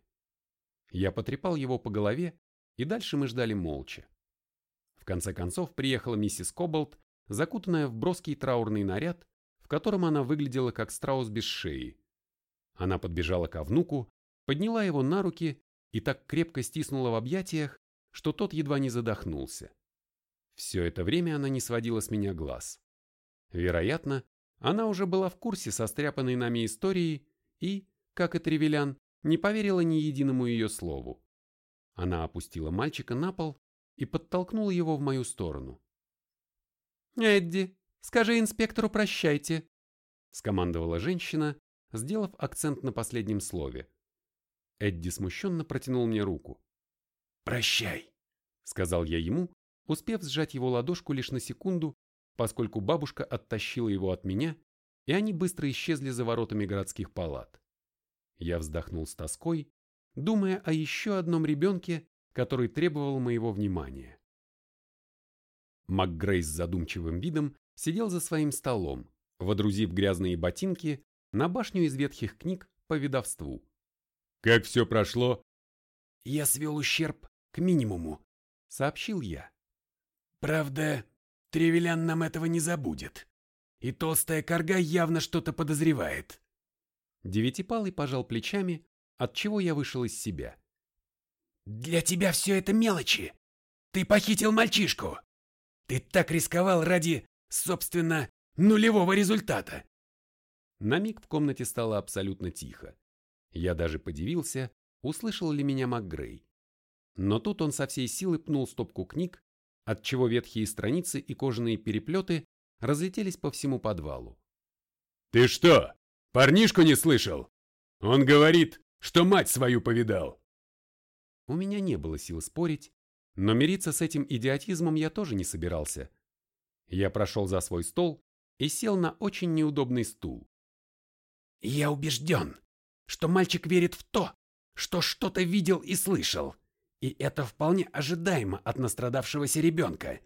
Я потрепал его по голове, и дальше мы ждали молча. В конце концов приехала миссис Кобалт, закутанная в броский траурный наряд, в котором она выглядела как страус без шеи. Она подбежала ко внуку, подняла его на руки и так крепко стиснула в объятиях, что тот едва не задохнулся. Все это время она не сводила с меня глаз. Вероятно, она уже была в курсе состряпанной нами истории и, как и Тревелян, не поверила ни единому ее слову. Она опустила мальчика на пол и подтолкнула его в мою сторону. «Эдди, скажи инспектору прощайте», — скомандовала женщина, сделав акцент на последнем слове. Эдди смущенно протянул мне руку. «Прощай», — сказал я ему, успев сжать его ладошку лишь на секунду, поскольку бабушка оттащила его от меня, и они быстро исчезли за воротами городских палат. Я вздохнул с тоской, думая о еще одном ребенке, который требовал моего внимания. МакГрей с задумчивым видом сидел за своим столом, водрузив грязные ботинки на башню из ветхих книг по видовству. «Как все прошло?» «Я свел ущерб к минимуму», — сообщил я. «Правда, Тревелян нам этого не забудет. И толстая корга явно что-то подозревает». Девятипалый пожал плечами, от чего я вышел из себя. «Для тебя все это мелочи. Ты похитил мальчишку. Ты так рисковал ради, собственно, нулевого результата. На миг в комнате стало абсолютно тихо. Я даже подивился, услышал ли меня МакГрей. Но тут он со всей силы пнул стопку книг, отчего ветхие страницы и кожаные переплеты разлетелись по всему подвалу. «Ты что, парнишку не слышал? Он говорит, что мать свою повидал!» У меня не было сил спорить, но мириться с этим идиотизмом я тоже не собирался. Я прошел за свой стол и сел на очень неудобный стул. «Я убежден, что мальчик верит в то, что что-то видел и слышал, и это вполне ожидаемо от настрадавшегося ребенка.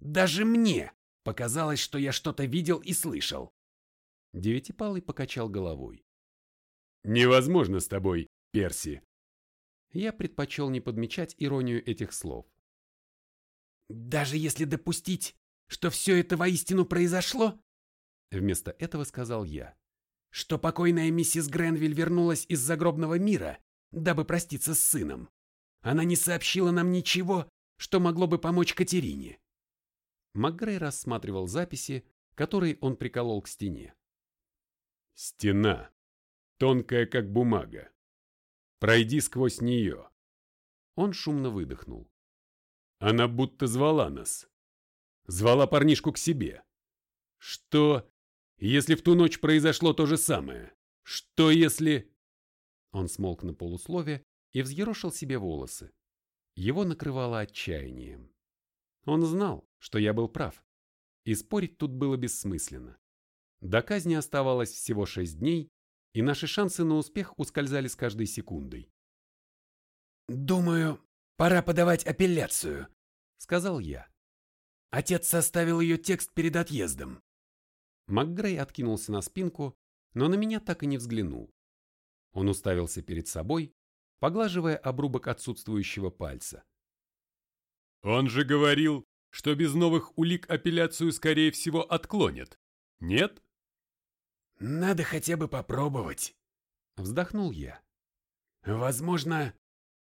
Даже мне показалось, что я что-то видел и слышал». Девятипалый покачал головой. «Невозможно с тобой, Перси я предпочел не подмечать иронию этих слов. «Даже если допустить, что все это воистину произошло?» Вместо этого сказал я. «Что покойная миссис Гренвиль вернулась из загробного мира, дабы проститься с сыном. Она не сообщила нам ничего, что могло бы помочь Катерине». МакГрей рассматривал записи, которые он приколол к стене. «Стена. Тонкая, как бумага. Пройди сквозь нее. Он шумно выдохнул. Она будто звала нас. Звала парнишку к себе. Что, если в ту ночь произошло то же самое? Что, если... Он смолк на полуслове и взъерошил себе волосы. Его накрывало отчаянием. Он знал, что я был прав, и спорить тут было бессмысленно. До казни оставалось всего шесть дней, и наши шансы на успех ускользали с каждой секундой. «Думаю, пора подавать апелляцию», — сказал я. Отец составил ее текст перед отъездом. МакГрей откинулся на спинку, но на меня так и не взглянул. Он уставился перед собой, поглаживая обрубок отсутствующего пальца. «Он же говорил, что без новых улик апелляцию, скорее всего, отклонят. Нет?» Надо хотя бы попробовать. Вздохнул я. Возможно,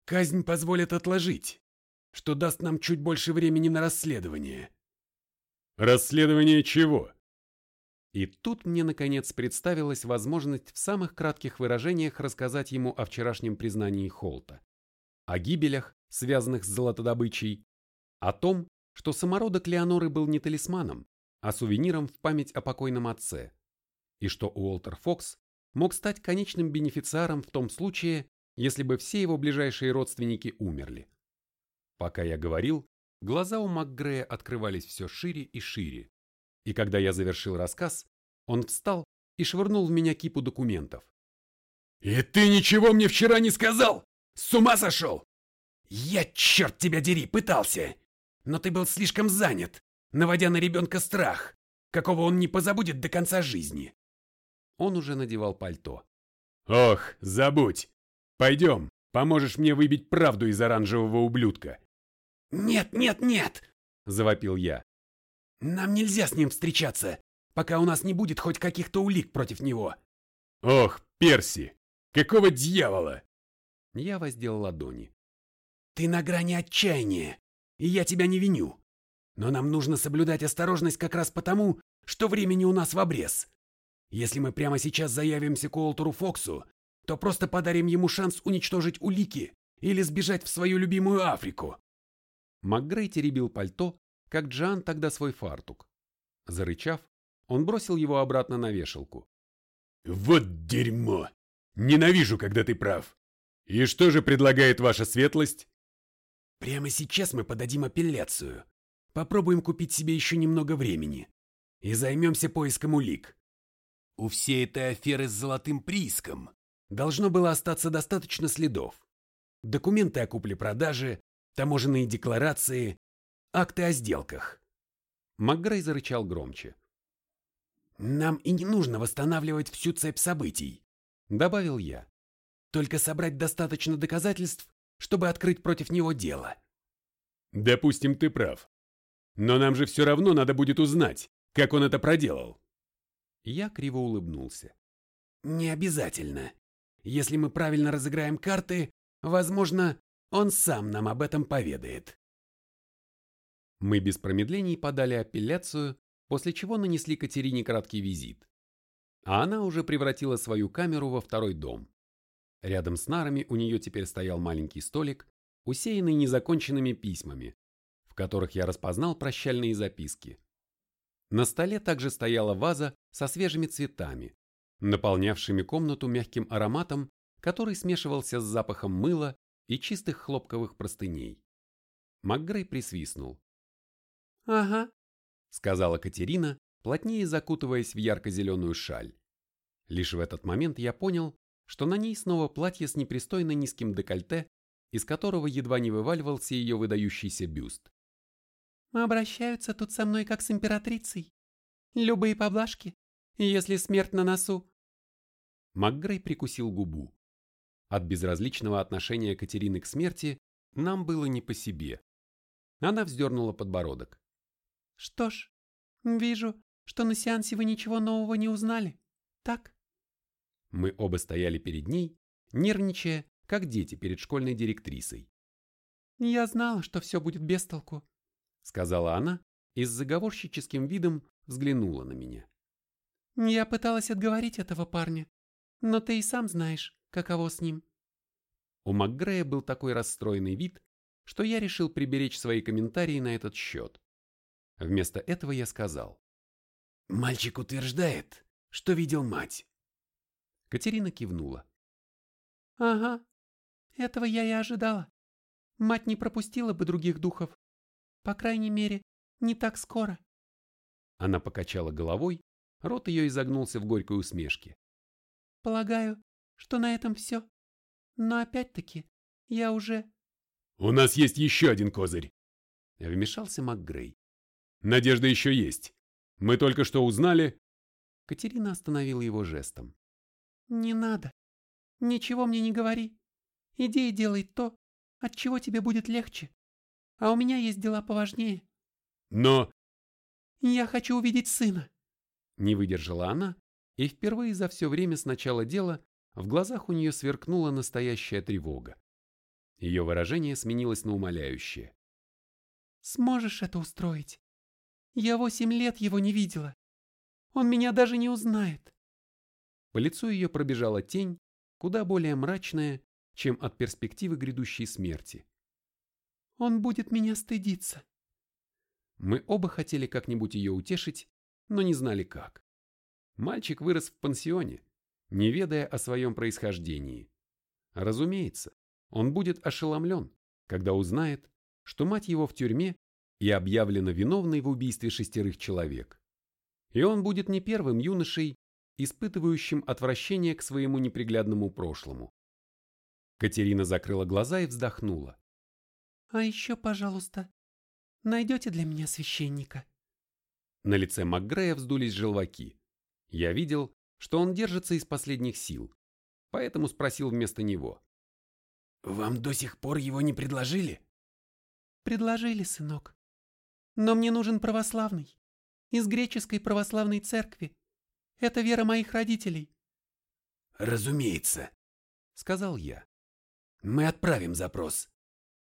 казнь позволит отложить, что даст нам чуть больше времени на расследование. Расследование чего? И тут мне наконец представилась возможность в самых кратких выражениях рассказать ему о вчерашнем признании Холта, о гибелях, связанных с золотодобычей, о том, что самородок Леоноры был не талисманом, а сувениром в память о покойном отце, и что Уолтер Фокс мог стать конечным бенефициаром в том случае, если бы все его ближайшие родственники умерли. Пока я говорил, глаза у МакГрея открывались все шире и шире, и когда я завершил рассказ, он встал и швырнул в меня кипу документов. «И ты ничего мне вчера не сказал? С ума сошел? Я, черт тебя дери, пытался, но ты был слишком занят, наводя на ребенка страх, какого он не позабудет до конца жизни. Он уже надевал пальто. «Ох, забудь! Пойдем, поможешь мне выбить правду из оранжевого ублюдка!» «Нет, нет, нет!» – завопил я. «Нам нельзя с ним встречаться, пока у нас не будет хоть каких-то улик против него!» «Ох, Перси! Какого дьявола?» Я воздел ладони. «Ты на грани отчаяния, и я тебя не виню. Но нам нужно соблюдать осторожность как раз потому, что времени у нас в обрез. Если мы прямо сейчас заявимся к Уолтеру Фоксу, то просто подарим ему шанс уничтожить улики или сбежать в свою любимую Африку. МакГрей теребил пальто, как Джан тогда свой фартук. Зарычав, он бросил его обратно на вешалку. «Вот дерьмо! Ненавижу, когда ты прав! И что же предлагает ваша светлость?» «Прямо сейчас мы подадим апелляцию. Попробуем купить себе еще немного времени. И займемся поиском улик. У всей этой аферы с золотым прииском должно было остаться достаточно следов. Документы о купле-продаже, таможенные декларации, акты о сделках. МакГрей зарычал громче. «Нам и не нужно восстанавливать всю цепь событий», — добавил я. «Только собрать достаточно доказательств, чтобы открыть против него дело». «Допустим, ты прав. Но нам же все равно надо будет узнать, как он это проделал». Я криво улыбнулся. «Не обязательно. Если мы правильно разыграем карты, возможно, он сам нам об этом поведает». Мы без промедлений подали апелляцию, после чего нанесли Катерине краткий визит. А она уже превратила свою камеру во второй дом. Рядом с нарами у нее теперь стоял маленький столик, усеянный незаконченными письмами, в которых я распознал прощальные записки. На столе также стояла ваза со свежими цветами, наполнявшими комнату мягким ароматом, который смешивался с запахом мыла и чистых хлопковых простыней. МакГрей присвистнул. «Ага», — сказала Катерина, плотнее закутываясь в ярко-зеленую шаль. Лишь в этот момент я понял, что на ней снова платье с непристойно низким декольте, из которого едва не вываливался ее выдающийся бюст. «Обращаются тут со мной как с императрицей. Любые поблажки, если смерть на носу». МакГрей прикусил губу. От безразличного отношения Катерины к смерти нам было не по себе. Она вздернула подбородок. Что ж, вижу, что на сеансе вы ничего нового не узнали. Так? Мы оба стояли перед ней, нервничая, как дети перед школьной директрисой. Я знала, что все будет без толку, сказала она и с заговорщическим видом взглянула на меня. Я пыталась отговорить этого парня, но ты и сам знаешь, каково с ним. У МакГрея был такой расстроенный вид, что я решил приберечь свои комментарии на этот счет. Вместо этого я сказал. «Мальчик утверждает, что видел мать». Катерина кивнула. «Ага, этого я и ожидала. Мать не пропустила бы других духов. По крайней мере, не так скоро». Она покачала головой, рот ее изогнулся в горькой усмешке. «Полагаю, что на этом все. Но опять-таки, я уже...» «У нас есть еще один козырь», — вмешался МакГрей. Надежда еще есть. Мы только что узнали...» Катерина остановила его жестом. «Не надо. Ничего мне не говори. Иди и делай то, от чего тебе будет легче. А у меня есть дела поважнее». «Но...» «Я хочу увидеть сына». Не выдержала она, и впервые за все время с начала дела в глазах у нее сверкнула настоящая тревога. Ее выражение сменилось на умоляющее. «Сможешь это устроить?» Я восемь лет его не видела. Он меня даже не узнает. По лицу ее пробежала тень, куда более мрачная, чем от перспективы грядущей смерти. Он будет меня стыдиться. Мы оба хотели как-нибудь ее утешить, но не знали как. Мальчик вырос в пансионе, не ведая о своем происхождении. Разумеется, он будет ошеломлен, когда узнает, что мать его в тюрьме и объявлена виновной в убийстве шестерых человек. И он будет не первым юношей, испытывающим отвращение к своему неприглядному прошлому. Катерина закрыла глаза и вздохнула. «А еще, пожалуйста, найдете для меня священника?» На лице МакГрея вздулись желваки. Я видел, что он держится из последних сил, поэтому спросил вместо него. «Вам до сих пор его не предложили?» «Предложили, сынок. Но мне нужен православный. Из греческой православной церкви. Это вера моих родителей. Разумеется, сказал я. Мы отправим запрос.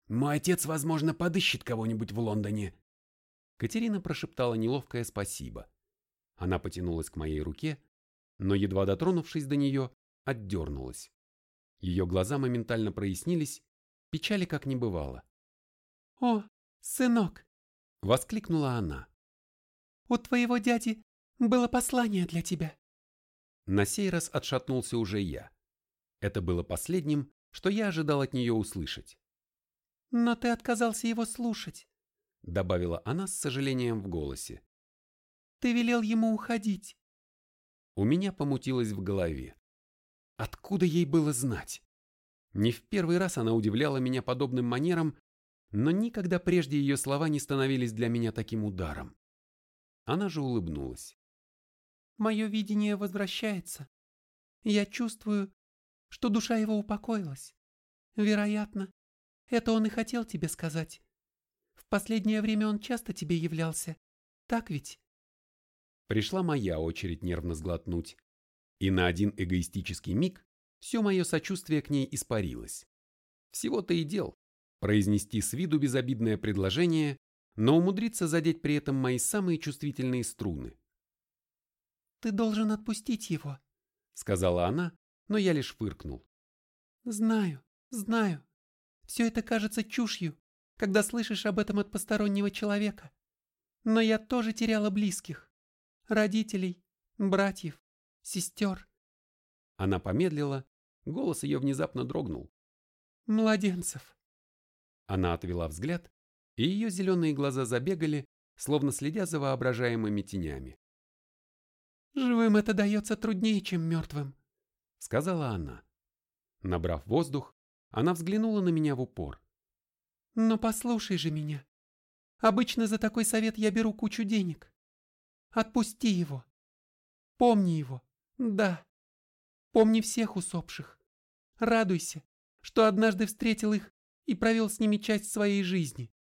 Мой отец, возможно, подыщет кого-нибудь в Лондоне. Катерина прошептала неловкое спасибо. Она потянулась к моей руке, но, едва дотронувшись до нее, отдернулась. Ее глаза моментально прояснились, печали как не бывало. «О, «Сынок!» — воскликнула она. «У твоего дяди было послание для тебя». На сей раз отшатнулся уже я. Это было последним, что я ожидал от нее услышать. «Но ты отказался его слушать», — добавила она с сожалением в голосе. «Ты велел ему уходить». У меня помутилось в голове. Откуда ей было знать? Не в первый раз она удивляла меня подобным манерам, но никогда прежде ее слова не становились для меня таким ударом. Она же улыбнулась. «Мое видение возвращается. Я чувствую, что душа его упокоилась. Вероятно, это он и хотел тебе сказать. В последнее время он часто тебе являлся. Так ведь?» Пришла моя очередь нервно сглотнуть. И на один эгоистический миг все мое сочувствие к ней испарилось. Всего-то и дел произнести с виду безобидное предложение, но умудриться задеть при этом мои самые чувствительные струны. «Ты должен отпустить его», — сказала она, но я лишь фыркнул. Знаю, знаю. Все это кажется чушью, когда слышишь об этом от постороннего человека. Но я тоже теряла близких. Родителей, братьев, сестер. Она помедлила, голос ее внезапно дрогнул. Младенцев. Она отвела взгляд, и ее зеленые глаза забегали, словно следя за воображаемыми тенями. «Живым это дается труднее, чем мертвым», — сказала она. Набрав воздух, она взглянула на меня в упор. «Но послушай же меня. Обычно за такой совет я беру кучу денег. Отпусти его. Помни его. Да. Помни всех усопших. Радуйся, что однажды встретил их и провел с ними часть своей жизни.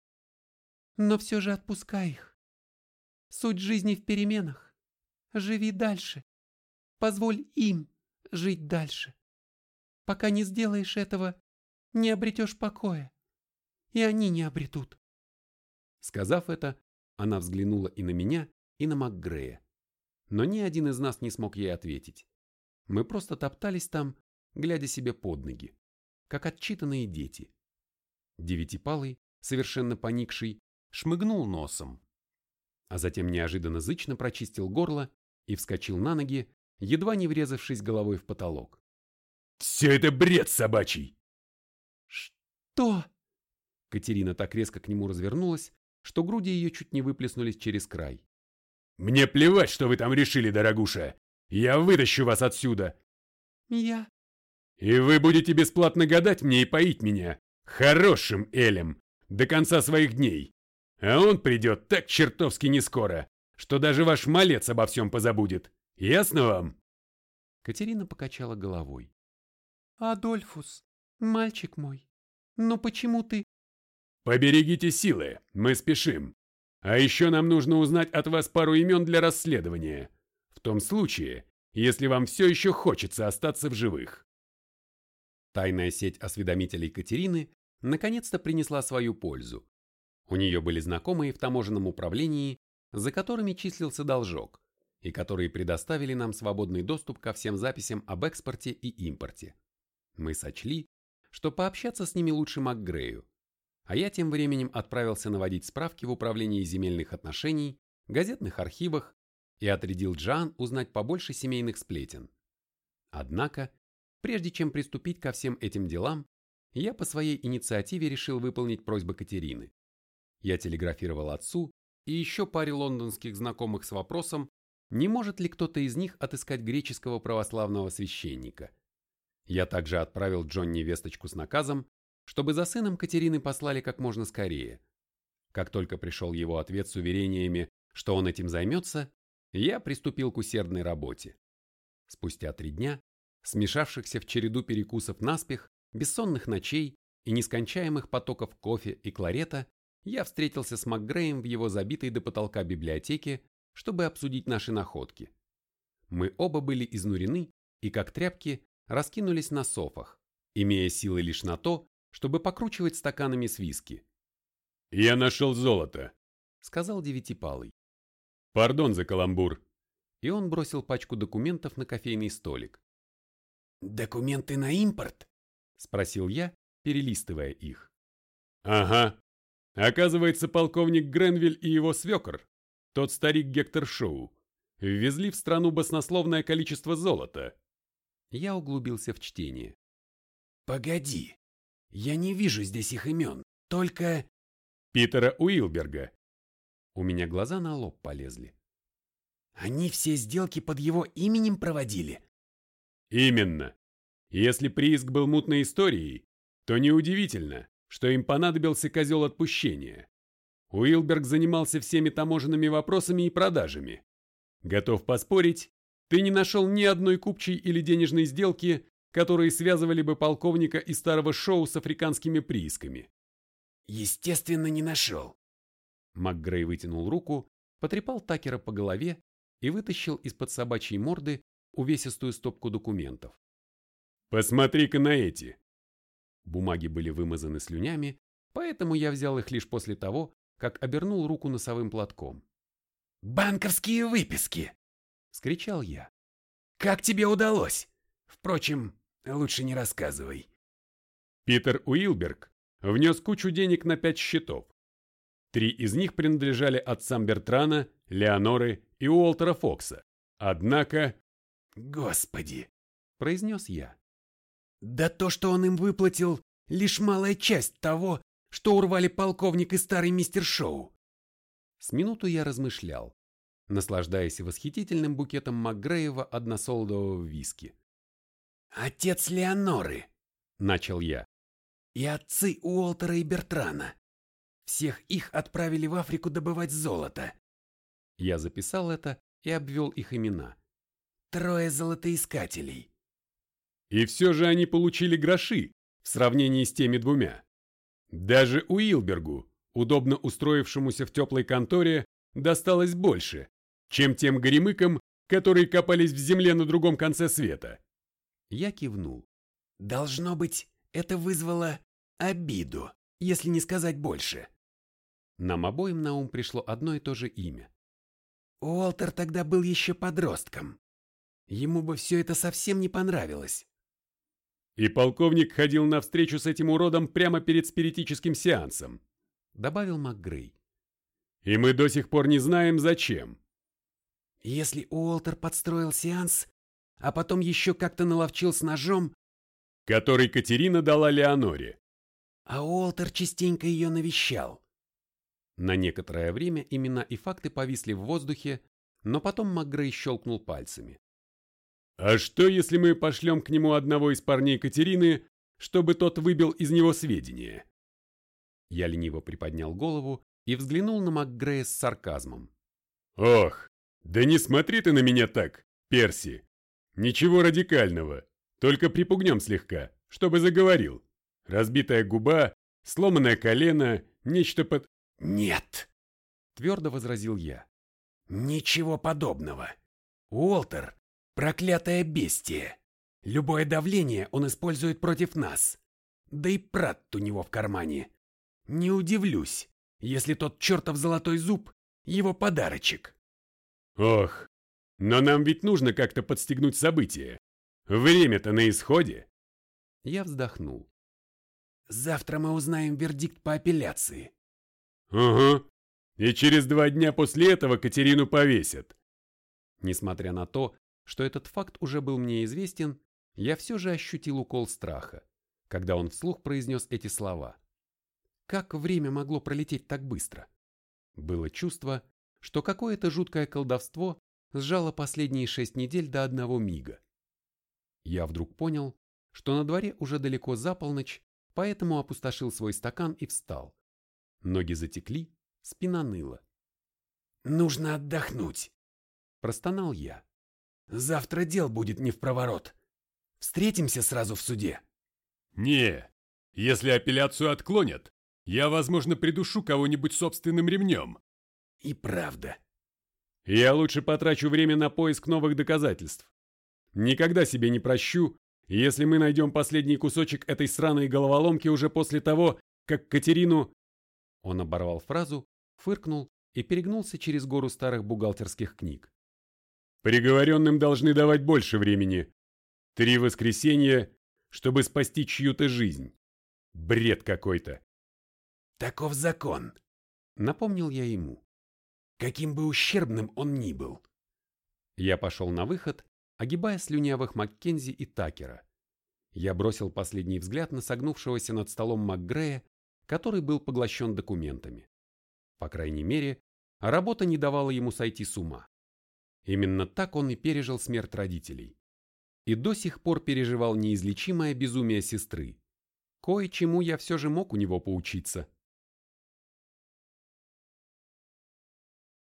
Но все же отпускай их. Суть жизни в переменах. Живи дальше. Позволь им жить дальше. Пока не сделаешь этого, не обретешь покоя. И они не обретут. Сказав это, она взглянула и на меня, и на МакГрея. Но ни один из нас не смог ей ответить. Мы просто топтались там, глядя себе под ноги, как отчитанные дети. Девятипалый, совершенно поникший, шмыгнул носом. А затем неожиданно зычно прочистил горло и вскочил на ноги, едва не врезавшись головой в потолок. «Все это бред собачий!» «Что?» Катерина так резко к нему развернулась, что груди ее чуть не выплеснулись через край. «Мне плевать, что вы там решили, дорогуша! Я вытащу вас отсюда!» «Я...» «И вы будете бесплатно гадать мне и поить меня, хорошим Элем, до конца своих дней. А он придет так чертовски нескоро, что даже ваш малец обо всем позабудет. Ясно вам?» Катерина покачала головой. «Адольфус, мальчик мой, но почему ты...» «Поберегите силы, мы спешим. А еще нам нужно узнать от вас пару имен для расследования. В том случае, если вам все еще хочется остаться в живых». Тайная сеть осведомителей Катерины наконец-то принесла свою пользу. У нее были знакомые в таможенном управлении, за которыми числился должок, и которые предоставили нам свободный доступ ко всем записям об экспорте и импорте. Мы сочли, что пообщаться с ними лучше МакГрею, а я тем временем отправился наводить справки в управлении земельных отношений, газетных архивах и отрядил Джан узнать побольше семейных сплетен. Однако, прежде чем приступить ко всем этим делам, я по своей инициативе решил выполнить просьбы Катерины. Я телеграфировал отцу и еще паре лондонских знакомых с вопросом, не может ли кто-то из них отыскать греческого православного священника. Я также отправил Джонни весточку с наказом, чтобы за сыном Катерины послали как можно скорее. Как только пришел его ответ с уверениями, что он этим займется, я приступил к усердной работе. Спустя три дня, смешавшихся в череду перекусов наспех, бессонных ночей и нескончаемых потоков кофе и кларета, я встретился с МакГреем в его забитой до потолка библиотеке, чтобы обсудить наши находки. Мы оба были изнурены и, как тряпки, раскинулись на софах, имея силы лишь на то, чтобы покручивать стаканами с виски. «Я нашел золото», — сказал Девятипалый. «Пардон за каламбур». И он бросил пачку документов на кофейный столик. «Документы на импорт?» — спросил я, перелистывая их. «Ага. Оказывается, полковник Гренвиль и его свекр, тот старик Гектор Шоу, ввезли в страну баснословное количество золота. Я углубился в чтение. «Погоди, я не вижу здесь их имен, только...» Питера Уилберга. У меня глаза на лоб полезли. «Они все сделки под его именем проводили?» Именно. Если прииск был мутной историей, то неудивительно, что им понадобился козел отпущения. Уилберг занимался всеми таможенными вопросами и продажами. Готов поспорить, ты не нашел ни одной купчей или денежной сделки, которые связывали бы полковника и старого шоу с африканскими приисками. Естественно, не нашел. МакГрей вытянул руку, потрепал Такера по голове и вытащил из-под собачьей морды увесистую стопку документов. «Посмотри-ка на эти!» Бумаги были вымазаны слюнями, поэтому я взял их лишь после того, как обернул руку носовым платком. «Банковские выписки!» — скричал я. «Как тебе удалось? Впрочем, лучше не рассказывай». Питер Уилберг внес кучу денег на пять счетов. Три из них принадлежали отцам Бертрана, Леоноры и Уолтера Фокса. Однако... «Господи!» – произнес я. «Да то, что он им выплатил, лишь малая часть того, что урвали полковник и старый мистер Шоу». С минуту я размышлял, наслаждаясь восхитительным букетом Макгреева односолдового виски. «Отец Леоноры», — начал я, — «и отцы Уолтера и Бертрана. Всех их отправили в Африку добывать золото». Я записал это и обвел их имена. Трое золотоискателей. И все же они получили гроши в сравнении с теми двумя. Даже Уилбергу, удобно устроившемуся в теплой конторе, досталось больше, чем тем горемыкам, которые копались в земле на другом конце света. Я кивнул. Должно быть, это вызвало обиду, если не сказать больше. Нам обоим на ум пришло одно и то же имя. Уолтер тогда был еще подростком. Ему бы все это совсем не понравилось. И полковник ходил на встречу с этим уродом прямо перед спиритическим сеансом, добавил МакГрей. И мы до сих пор не знаем, зачем. Если Уолтер подстроил сеанс, а потом еще как-то наловчил с ножом, который Катерина дала Леоноре. А Уолтер частенько ее навещал. На некоторое время имена и факты повисли в воздухе, но потом МакГрей щелкнул пальцами. А что, если мы пошлем к нему одного из парней Катерины, чтобы тот выбил из него сведения? Я лениво приподнял голову и взглянул на МакГрея с сарказмом. Ох, да не смотри ты на меня так, Перси. Ничего радикального, только припугнем слегка, чтобы заговорил. Разбитая губа, сломанное колено, нечто под... Нет, твердо возразил я. Ничего подобного. Уолтер Проклятое бестие! Любое давление он использует против нас. Да и прат у него в кармане. Не удивлюсь, если тот чертов золотой зуб — его подарочек. Ох, но нам ведь нужно как-то подстегнуть события. Время-то на исходе. Я вздохнул. Завтра мы узнаем вердикт по апелляции. Угу. И через два дня после этого Катерину повесят. Несмотря на то, что этот факт уже был мне известен, я все же ощутил укол страха, когда он вслух произнес эти слова. Как время могло пролететь так быстро? Было чувство, что какое-то жуткое колдовство сжало последние шесть недель до одного мига. Я вдруг понял, что на дворе уже далеко за полночь, поэтому опустошил свой стакан и встал. Ноги затекли, спина ныла. «Нужно отдохнуть», – простонал я. Завтра дел будет не в проворот. Встретимся сразу в суде. Не, если апелляцию отклонят, я, возможно, придушу кого-нибудь собственным ремнем. И правда. Я лучше потрачу время на поиск новых доказательств. Никогда себе не прощу, если мы найдем последний кусочек этой сраной головоломки уже после того, как Катерину... Он оборвал фразу, фыркнул и перегнулся через гору старых бухгалтерских книг. Приговоренным должны давать больше времени. Три воскресенья, чтобы спасти чью-то жизнь. Бред какой-то. Таков закон, напомнил я ему. Каким бы ущербным он ни был. Я пошел на выход, огибая слюнявых Маккензи и Такера. Я бросил последний взгляд на согнувшегося над столом МакГрея, который был поглощен документами. По крайней мере, работа не давала ему сойти с ума. Именно так он и пережил смерть родителей. И до сих пор переживал неизлечимое безумие сестры. Кое-чему я все же мог у него поучиться.